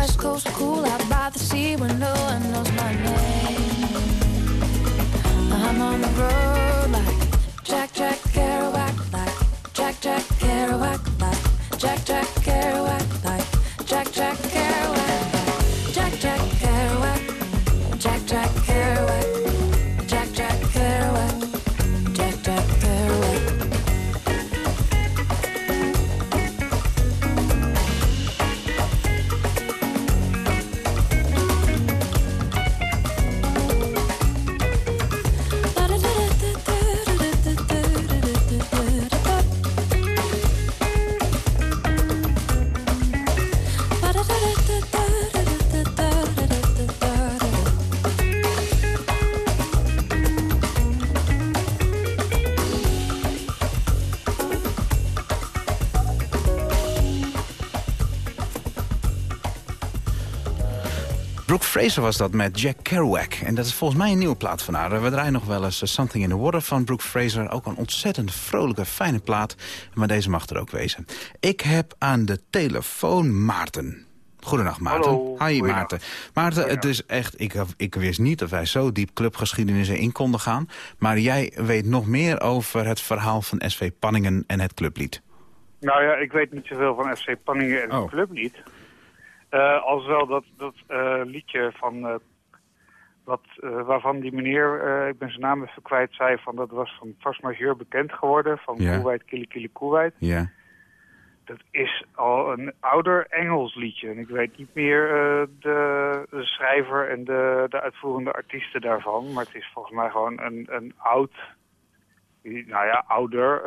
West coast, cool out by the sea where no one knows my name. I'm on the road like Jack Jack Kerouac, like Jack Jack Kerouac, like Jack Jack Fraser was dat met Jack Kerouac. En dat is volgens mij een nieuwe plaat van haar. We draaien nog wel eens eh, Something in the Water van Brooke Fraser. Ook een ontzettend vrolijke, fijne plaat. Maar deze mag er ook wezen. Ik heb aan de telefoon Maarten. Goedenacht Maarten. Hallo, Hi. Maarten. Maarten, het is echt, ik, ik wist niet dat wij zo diep clubgeschiedenis in konden gaan. Maar jij weet nog meer over het verhaal van SV Panningen en het clublied. Nou ja, ik weet niet zoveel van FC Panningen en Oh. het clublied. Eh als wel dat, dat eh, liedje van, eh, wat, waarvan die meneer, ik ben zijn naam even kwijt, zei van dat was van Force Majeure bekend geworden, van Ja. Koeweit, Kili Kili Koeweit. Ja. Dat is al een ouder Engels liedje. En ik weet niet meer de, de schrijver en de, de uitvoerende artiesten daarvan. Maar het is volgens mij gewoon een, een oud, nou ja, ouder,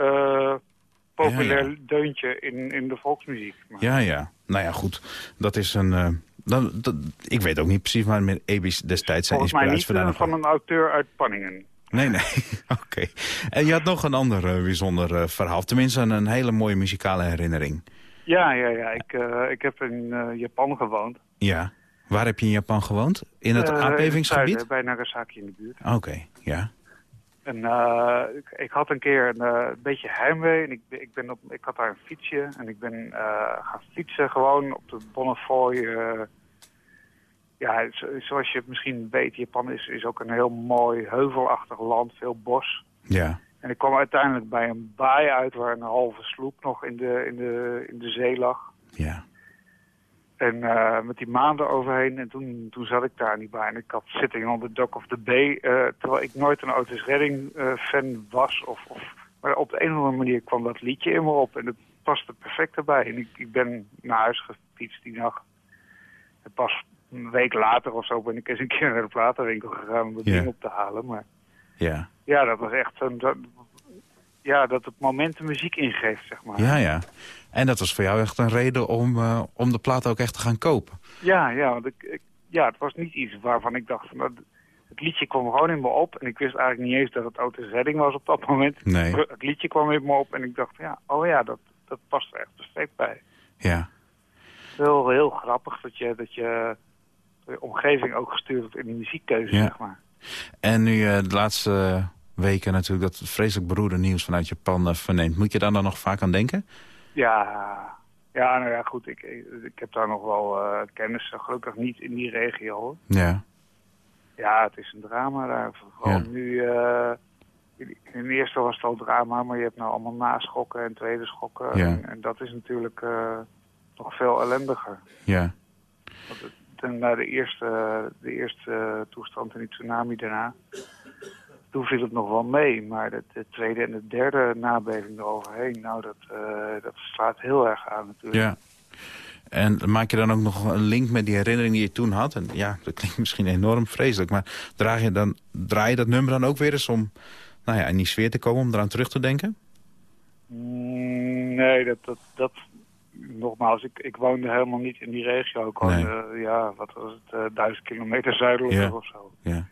populair Ja, ja. deuntje in, in de volksmuziek. Maar, Ja, ja. Nou ja, goed. Dat is een... dan, dat, ik weet ook niet precies waar met Ebi's destijds zijn volgens mij niet inspiratie eh, vandaan van een auteur uit Panningen. Nee, nee. Oké. En je had nog een ander eh, bijzonder verhaal. Tenminste, een, een hele mooie muzikale herinnering. Ja, ja, ja. Ik, ik heb in Japan gewoond. Ja. Waar heb je in Japan gewoond? In het aardbevingsgebied? bij Nagasaki in de buurt. Oké, ja. En eh, ik, ik had een keer een eh, beetje heimwee en ik, ik, ben op, ik had daar een fietsje en ik ben eh, gaan fietsen gewoon op de Bonnefoy. ja, zo- zoals je misschien weet, Japan is, is ook een heel mooi heuvelachtig land, veel bos. Ja. En ik kwam uiteindelijk bij een baai uit waar een halve sloep nog in de, in de, in de zee lag. Ja. En eh, met die maanden overheen. En toen, toen zat ik daar niet bij. En ik had Sitting on the Dock of the Bay. eh, terwijl ik nooit een Otis Redding eh, fan was. Of, of, maar op de een of andere manier kwam dat liedje in me op. En het paste perfect erbij. En ik, ik ben naar huis gefietst die nacht. En pas een week later of zo ben ik eens een keer naar de platenwinkel gegaan om dat Ja. ding op te halen. Maar Ja. ja, dat was echt een... Dat, ja, dat het moment de muziek ingeeft, zeg maar. Ja, ja. En dat was voor jou echt een reden om, eh, om de plaat ook echt te gaan kopen. Ja, ja, want ik, ik- ja, het was niet iets waarvan ik dacht... Van, dat, het liedje kwam gewoon in me op. En ik wist eigenlijk niet eens dat het Otis Redding was op dat moment. Nee. Het liedje kwam in me op en ik dacht, ja, oh ja, dat, dat past er echt perfect bij. Ja. Heel, heel grappig dat je, dat je de omgeving ook gestuurd wordt in de muziekkeuze, Ja. zeg maar. En nu eh, de laatste weken natuurlijk dat vreselijk beroerde nieuws vanuit Japan eh, verneemt. Moet je daar dan nog vaak aan denken? Ja, ja, nou ja, goed, ik, ik, heb daar nog wel eh, kennis, gelukkig niet in die regio, hoor. Ja. Ja, het is een drama daar. Vooral Ja. nu, eh, in de eerste was het al drama, maar je hebt nou allemaal naschokken en tweede schokken. Ja. En, en dat is natuurlijk eh, nog veel ellendiger. Ja. Want het- ten- na de eerste, de eerste eh, toestand en die tsunami daarna, toen viel het nog wel mee. Maar de, de tweede en de derde nabeving eroverheen, nou, dat, eh, dat slaat heel erg aan natuurlijk. Ja. En maak je dan ook nog een link met die herinnering die je toen had? En ja, dat klinkt misschien enorm vreselijk. Maar draag je dan, draai je dat nummer dan ook weer eens om nou ja, in die sfeer te komen, om eraan terug te denken? Mm, Nee, dat, dat, dat, nogmaals, ik, ik woonde helemaal niet in die regio. Ik woonde, eh, ja, wat was het, eh, duizend kilometer zuidelijker Ja. of zo. Ja.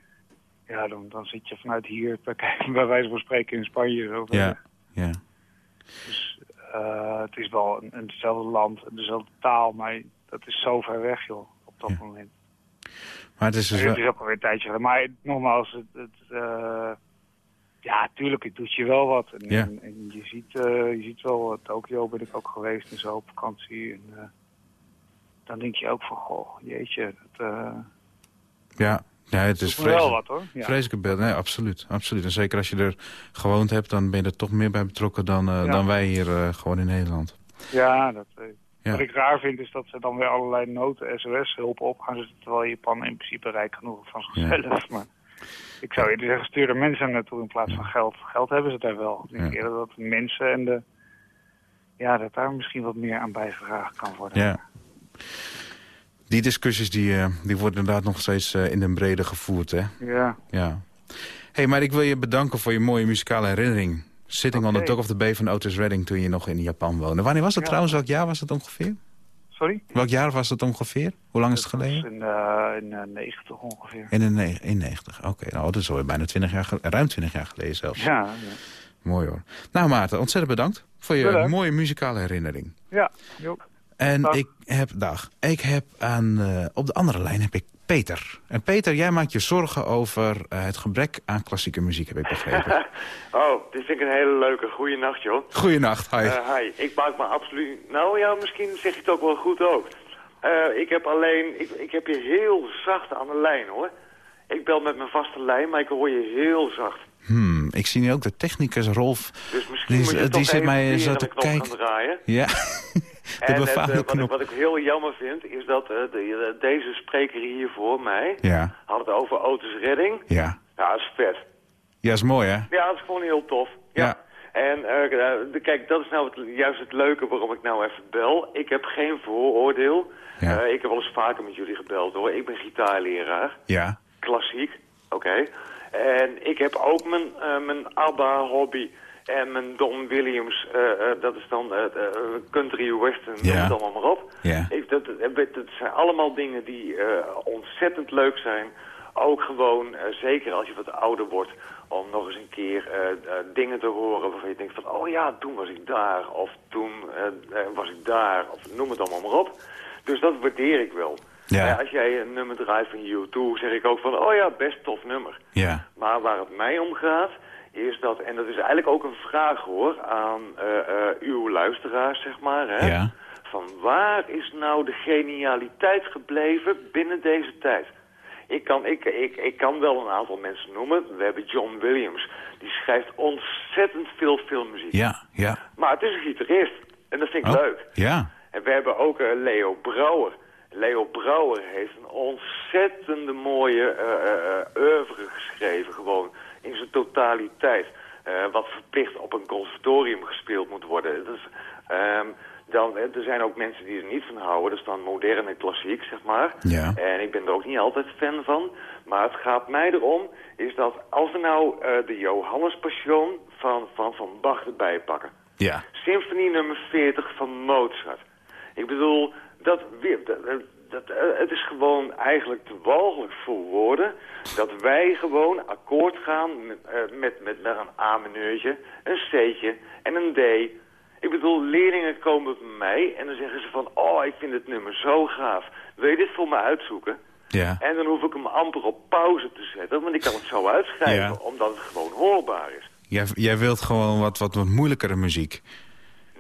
Ja, dan, dan zit je vanuit hier, bij, wijze van spreken, in Spanje. Zo Ja. weg. Ja. Dus eh, het is wel een, hetzelfde land, dezelfde taal, maar dat is zo ver weg, joh, op dat moment. Maar het is dus het is ook alweer een tijdje. Maar nogmaals, het, het, eh, ja, tuurlijk, het doet je wel wat. En, Ja. en, en je, ziet, eh, je ziet wel, Tokio ben ik ook geweest en zo op vakantie. En, eh, dan denk je ook van, goh, jeetje, dat, eh, Ja, ja het is me wel vreselijk. wat hoor. Ja. Vreselijke beeld, nee, absoluut, absoluut. En zeker als je er gewoond hebt, dan ben je er toch meer bij betrokken dan, eh, Ja. dan wij hier eh, gewoon in Nederland. Ja, dat, eh, Ja. wat ik raar vind is dat ze dan weer allerlei noten, SOS-hulp op gaan zetten, terwijl Japan in principe rijk genoeg van zichzelf. Maar ik zou eerder zeggen, stuur er mensen naartoe in plaats van geld. Geld hebben ze daar wel. Ik denk eerder dat de mensen en de, ja, dat daar misschien wat meer aan bijgedragen kan worden. Ja. Die discussies die, eh, die worden inderdaad nog steeds eh, in den brede gevoerd, hè? Ja. Ja. hey, maar ik wil je bedanken voor je mooie muzikale herinnering. Sitting on the. Dock of the Bay van Otis Redding toen je nog in Japan woonde. Wanneer was dat Ja. trouwens? Welk jaar was het ongeveer? Sorry? Welk jaar was het ongeveer? Hoe lang is het geleden? In, eh in eh, 90 ongeveer. In de ne- in 90. Oké, nou dat is alweer bijna 20 jaar, ruim 20 jaar geleden zelfs. Ja, ja. Mooi hoor. Nou Maarten, ontzettend bedankt voor je Bedankt. mooie muzikale herinnering. Ja, jo. En Dag. ik heb, dag, ik heb aan, eh, op de andere lijn heb ik Peter. En Peter, jij maakt je zorgen over eh, het gebrek aan klassieke muziek, heb ik begrepen. Oh, dit vind ik een hele leuke. Goeienacht, joh. Goeienacht, hi. Eh, hi. Ik maak me absoluut... Nou ja, misschien zeg je het ook wel goed ook. Ik heb alleen... Ik, ik heb je heel zacht aan de lijn, hoor. Ik bel met mijn vaste lijn, maar ik hoor je heel zacht. Hmm, ik zie nu ook de technicus Rolf. Dus misschien die, moet je die toch zit even mij zo te de knop kijken. gaan draaien. Ja, de en het, eh, wat, ik, wat ik heel jammer vind, is dat eh, de- deze spreker hier voor mij... Ja, had het over Otis Redding. ja. Ja, dat is vet. Ja, is mooi hè? Ja, dat is gewoon heel tof. Ja. En eh, eh, kijk, dat is nou het, juist het leuke waarom ik nou even bel. Ik heb geen vooroordeel. Ja. Eh, ik heb wel eens vaker met jullie gebeld hoor. Ik ben gitaarleraar. Ja, Klassiek. Oké. En ik heb ook mijn, eh, mijn ABBA-hobby. En mijn Don Williams, eh, eh, dat is dan eh, country western, noem Ja. het allemaal maar op. Ja. Ik, dat, zijn allemaal dingen die ontzettend leuk zijn. Ook gewoon, zeker als je wat ouder wordt, om nog eens een keer dingen te horen waarvan je denkt van... oh ja, toen was ik daar, of toen was ik daar, of noem het allemaal maar op. Dus dat waardeer ik wel. Ja. Als jij een nummer draait van U2, zeg ik ook van... oh ja, best tof nummer. ja, Maar waar het mij om gaat, is dat... en dat is eigenlijk ook een vraag hoor aan eh, eh, uw luisteraars, zeg maar... Hè? ja. van waar is nou de genialiteit gebleven binnen deze tijd? Ik kan, ik, ik, ik kan wel een aantal mensen noemen. We hebben John Williams. Die schrijft ontzettend veel filmmuziek. Ja, ja. Maar het is een gitarist. En dat vind ik Oh, leuk. Ja, En we hebben ook eh, Leo Brouwer. Leo Brouwer heeft een ontzettende mooie eh, oeuvre geschreven. Gewoon in zijn totaliteit. Eh, wat verplicht op een conservatorium gespeeld moet worden. Is, ehm, Dan, er zijn ook mensen die er niet van houden. Dat is dan moderne klassiek, zeg maar. Ja. En ik ben er ook niet altijd fan van. Maar het gaat mij erom, is dat als we nou eh, de Johannes Passion van, van, van Bach erbij pakken. Ja. Symfonie nummer 40 van Mozart. Ik bedoel, dat, weer- dat, dat, eh, het is gewoon eigenlijk te walgelijk voor woorden... dat wij gewoon akkoord gaan met, eh, met, met, met een A-meneurtje, een C'tje en een D. Ik bedoel, leerlingen komen bij mij en dan zeggen ze van... oh, ik vind het nummer zo gaaf. Wil je dit voor me uitzoeken? Ja. En dan hoef ik hem amper op pauze te zetten... want ik kan het zo uitschrijven, Ja. omdat het gewoon hoorbaar is. Jij, jij wilt gewoon wat, wat, wat moeilijkere muziek.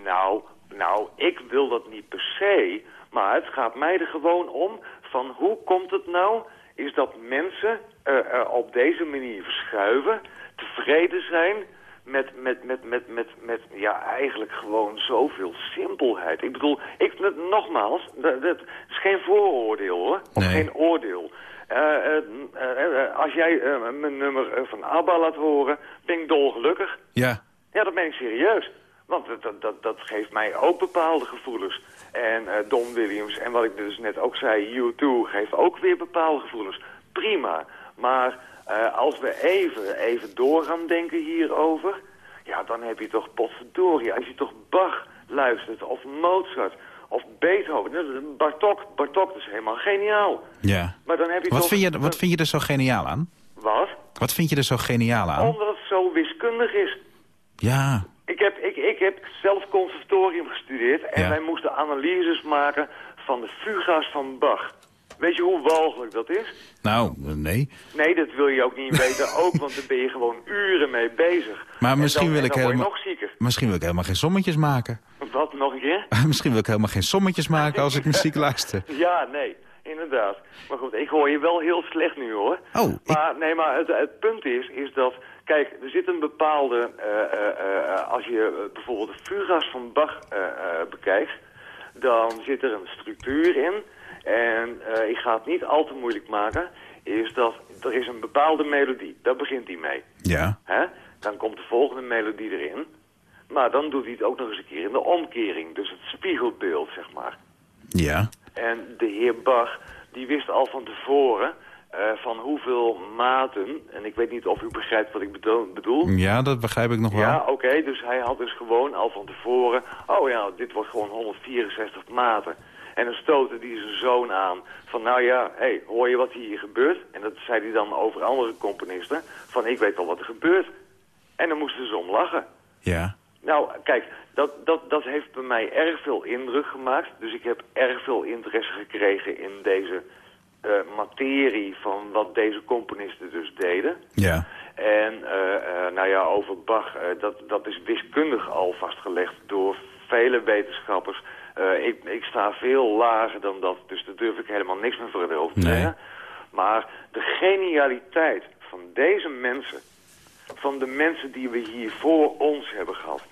Nou, nou, ik wil dat niet per se, maar het gaat mij er gewoon om van hoe komt het nou, is dat mensen eh, op deze manier verschuiven, tevreden zijn met, met, met, met, met, met, ja, eigenlijk gewoon zoveel simpelheid. Ik bedoel, ik, nogmaals, dat, dat is geen vooroordeel hoor, of geen oordeel. Eh, eh, als jij mijn nummer van ABBA laat horen, ben ik dolgelukkig. Ja. Ja, dat ben ik serieus. Want dat, dat, dat, geeft mij ook bepaalde gevoelens. En eh, Don Williams, en wat ik dus net ook zei, U2, geeft ook weer bepaalde gevoelens. Prima. Maar eh, als we even, even door gaan denken hierover... ja, dan heb je toch potverdorie. Als je toch Bach luistert, of Mozart, of Beethoven... Bartok, Bartok is helemaal geniaal. Ja. Maar dan heb je Wat toch... vind, je, wat vind je er zo geniaal aan? Wat? Wat vind je er zo geniaal aan? Omdat het zo wiskundig is. Ja. Ik heb, ik, heb zelf conservatorium gestudeerd en Ja. wij moesten analyses maken van de fuga's van Bach. Weet je hoe walgelijk dat is? Nou, nee. Nee, dat wil je ook niet weten, ook, want daar ben je gewoon uren mee bezig. Maar En misschien dan- wil ik helemaal... nog zieker. Misschien wil ik helemaal geen sommetjes maken. Wat, nog een keer? misschien wil ik helemaal geen sommetjes maken als ik muziek luister. Ja, nee, inderdaad. Maar goed, ik hoor je wel heel slecht nu hoor. Oh, Maar nee, maar het, het punt is, is dat... Kijk, er zit een bepaalde... eh, eh, eh, als je bijvoorbeeld de fuga's van Bach bekijkt... dan zit er een structuur in. En ik ga het niet al te moeilijk maken... is dat er is een bepaalde melodie. Daar begint hij mee. Ja. Hè? Dan komt de volgende melodie erin. Maar dan doet hij het ook nog eens een keer in de omkering. Dus het spiegelbeeld, zeg maar. Ja. En de heer Bach, die wist al van tevoren eh, van hoeveel maten... en ik weet niet of u begrijpt wat ik bedo- bedoel... Ja, dat begrijp ik nog wel. Ja, oké, dus hij had dus gewoon al van tevoren... oh ja, dit wordt gewoon 164 maten. En dan stootte hij zijn zoon aan van... nou ja, hey, hoor je wat hier gebeurt? En dat zei hij dan over andere componisten... van ik weet al wat er gebeurt. En dan moesten ze om lachen. Ja. Nou, kijk, dat, dat, dat heeft bij mij erg veel indruk gemaakt. Dus ik heb erg veel interesse gekregen in deze eh, materie van wat deze componisten dus deden. Ja. En eh, eh, nou ja, over Bach, dat, dat is wiskundig al vastgelegd door vele wetenschappers. Ik, ik sta veel lager dan dat, dus daar durf ik helemaal niks meer verder over te Nee. zeggen. Maar de genialiteit van deze mensen, van de mensen die we hier voor ons hebben gehad.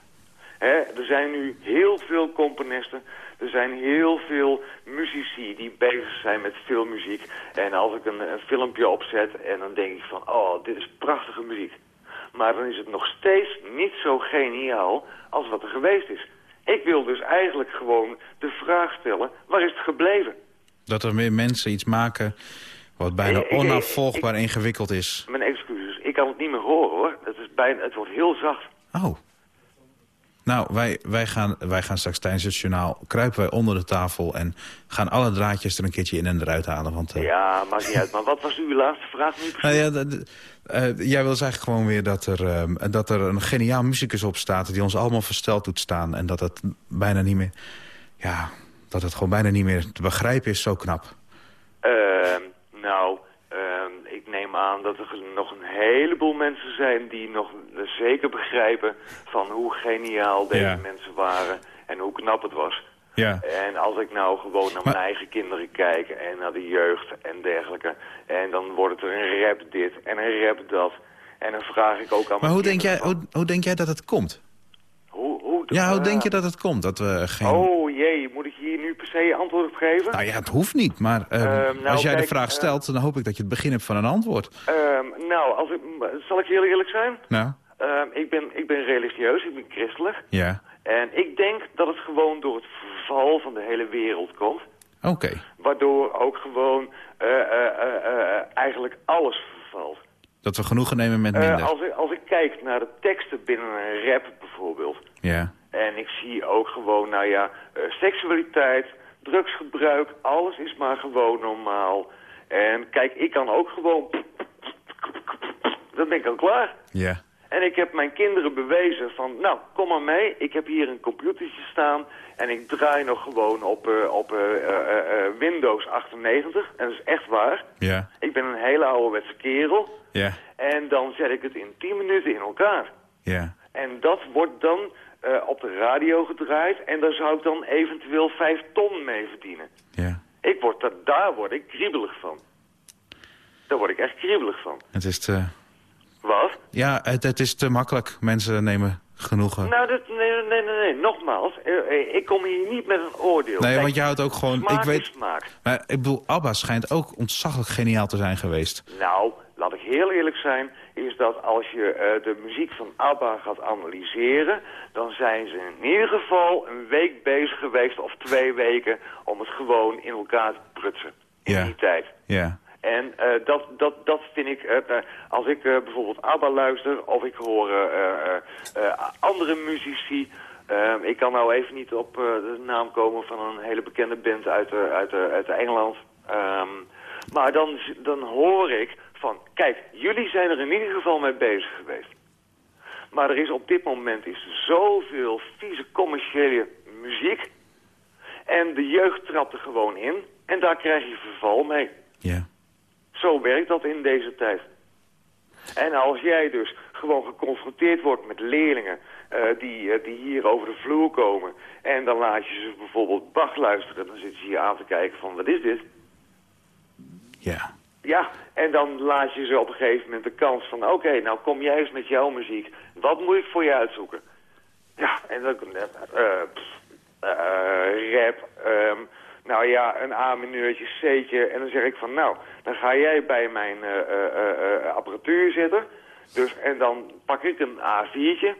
Er zijn nu heel veel componisten, er zijn heel veel muzici die bezig zijn met filmmuziek. En als ik een, een filmpje opzet en dan denk ik van, oh, dit is prachtige muziek. Maar dan is het nog steeds niet zo geniaal als wat er geweest is. Ik wil dus eigenlijk gewoon de vraag stellen, waar is het gebleven? Dat er meer mensen iets maken wat bijna onafvolgbaar ingewikkeld is. Mijn excuses, ik kan het niet meer horen hoor. Het, is bijna, het wordt heel zacht. Oh. Nou, wij, wij, gaan, wij gaan straks tijdens het journaal... kruipen wij onder de tafel en gaan alle draadjes er een keertje in en eruit halen. Want, eh, Ja, maakt niet uit. Maar wat was uw laatste vraag nu nou ja, eh, jij wil dus eigenlijk gewoon weer dat er, ehm, dat er een geniaal muzikus op staat... die ons allemaal versteld doet staan. En dat het bijna niet meer... Ja, dat het gewoon bijna niet meer te begrijpen is. Zo knap. Ehm, nou, aan dat er nog een heleboel mensen zijn die nog zeker begrijpen van hoe geniaal deze Ja. mensen waren en hoe knap het was. Ja. En als ik nou gewoon naar mijn eigen kinderen kijk en naar de jeugd en dergelijke, en dan wordt het een rap dit en een rap dat. En dan vraag ik ook aan Maar mijn hoe denk, jij, hoe, hoe denk jij dat het komt? hoe, hoe, Ja, hoe eh, denk je dat het komt? Dat we geen... Oh jee, se antwoord op geven? Nou ja, het hoeft niet. Maar ehm, Ehm, nou, als jij de vraag eh, stelt, dan hoop ik dat je het begin hebt van een antwoord. Ehm, nou, als ik, zal ik heel eerlijk zijn? Nou, ik, ben, ik ben religieus, ik ben christelijk. ja. En ik denk dat het gewoon door het verval van de hele wereld komt. Oké. Waardoor ook gewoon eh, eh, eigenlijk alles vervalt. Dat we genoegen nemen met minder. als, ik, als ik kijk naar de teksten binnen een rap bijvoorbeeld... Ja. Ik zie ook gewoon, nou ja, eh, seksualiteit, drugsgebruik, alles is maar gewoon normaal. En kijk, ik kan ook gewoon... Dan ben ik al klaar. Ja. En ik heb mijn kinderen bewezen van, nou, kom maar mee. Ik heb hier een computertje staan en ik draai nog gewoon op, eh, op eh, Windows 98. En dat is echt waar. Ja. Ik ben een hele ouderwetse kerel. Ja. En dan zet ik het in 10 minuten in elkaar. Ja. En dat wordt dan eh, op de radio gedraaid. En daar zou ik dan eventueel 5 ton mee verdienen. Ja. Ik word, daar, daar word ik kriebelig van. Daar word ik echt kriebelig van. Het is te... Wat? Ja, het, het is te makkelijk. Mensen nemen genoegen. Nou, dat, nee, nee, nee, nee, nogmaals. eh, eh, ik kom hier niet met een oordeel. Nee, Kijk, want je houdt ook gewoon... Smaak Ik weet, smaak. maar ik bedoel, ABBA schijnt ook ontzaglijk geniaal te zijn geweest. Nou, laat ik heel eerlijk zijn, is dat als je eh, de muziek van ABBA gaat analyseren, dan zijn ze in ieder geval een week bezig geweest of twee weken om het gewoon in elkaar te prutsen. In Ja. die tijd. Ja. En eh, dat, dat, dat vind ik, eh, als ik bijvoorbeeld ABBA luister of ik hoor andere muzici... eh, ik kan nou even niet op de naam komen van een hele bekende band uit, uit, uit Engeland. Ehm, maar dan, dan hoor ik van, kijk, jullie zijn er in ieder geval mee bezig geweest. Maar er is op dit moment is zoveel vieze commerciële muziek. En de jeugd trapt er gewoon in. En daar krijg je verval mee. Ja. Zo werkt dat in deze tijd. En als jij dus gewoon geconfronteerd wordt met leerlingen eh, die, eh, die hier over de vloer komen... en dan laat je ze bijvoorbeeld Bach luisteren... dan zitten ze je aan te kijken van, wat is dit? Ja. Ja, en dan laat je ze op een gegeven moment de kans van... oké, nou kom jij eens met jouw muziek. Wat moet ik voor je uitzoeken? Ja, en dan... pff, eh, rap, ehm, nou ja, een A-minuurtje, C'tje. En dan zeg ik van, nou, dan ga jij bij mijn eh, apparatuur zitten. Dus, en dan pak ik een A4'tje.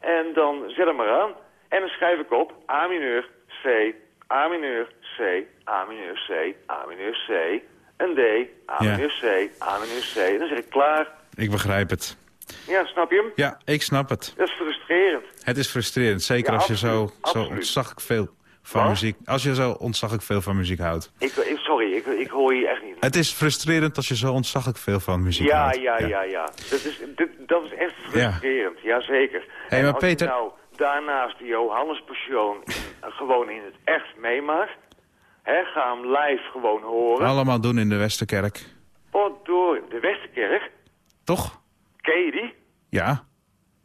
En dan zet hem maar aan. En dan schrijf ik op A mineur, C, A mineur, C, A mineur, C, A mineur, C, een D, A Ja. C, A C. En dan zeg ik klaar. Ik begrijp het. Ja, snap je hem? Ja, ik snap het. Dat is frustrerend. Het is frustrerend. Zeker Ja, als je zo, absoluut, zo absoluut. ontzaglijk veel van Wat? muziek... Als je zo ontzaglijk veel van muziek houdt. Ik, ik, sorry, ik, ik hoor je echt niet. Het is frustrerend als je zo ontzaglijk veel van muziek Ja, houdt. ja, ja, ja. Dat is, dit, dat is echt frustrerend, jazeker. Hey, en maar als Peter- je nou daarnaast de Johannes Passion gewoon in het echt meemaakt... Hè, ga hem live gewoon horen. Allemaal doen in de Westerkerk. Wat door de Westerkerk. Toch? Ken je die? Ja.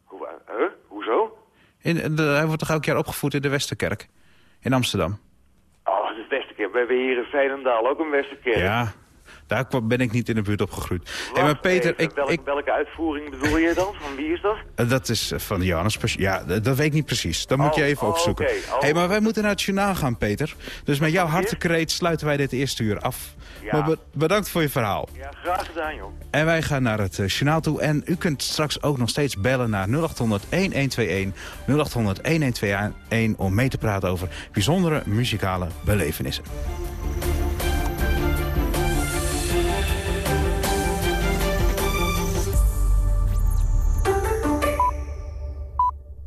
Hoe, eh, huh? Hoezo? In, de, hij wordt toch elk jaar opgevoed in de Westerkerk? In Amsterdam. Oh, de Westerkerk. We hebben hier in Veenendaal ook een Westerkerk. Ja. Daar ben ik niet in de buurt opgegroeid. Hey, maar Peter, Even, ik, welke, ik, welke uitvoering bedoel je dan? Van wie is dat? eh, dat is eh, van Johannes. Ja, dat, weet ik niet precies. Dat moet Oh, je even oh, opzoeken. Oh. hey, maar wij moeten naar het journaal gaan, Peter. Dus met jouw hartekreet sluiten wij dit eerste uur af. Ja. Maar be- bedankt voor je verhaal. Ja, graag gedaan, joh. En wij gaan naar het eh, journaal toe. En u kunt straks ook nog steeds bellen naar 0800 1121. 0800 1121 om mee te praten over bijzondere muzikale belevenissen.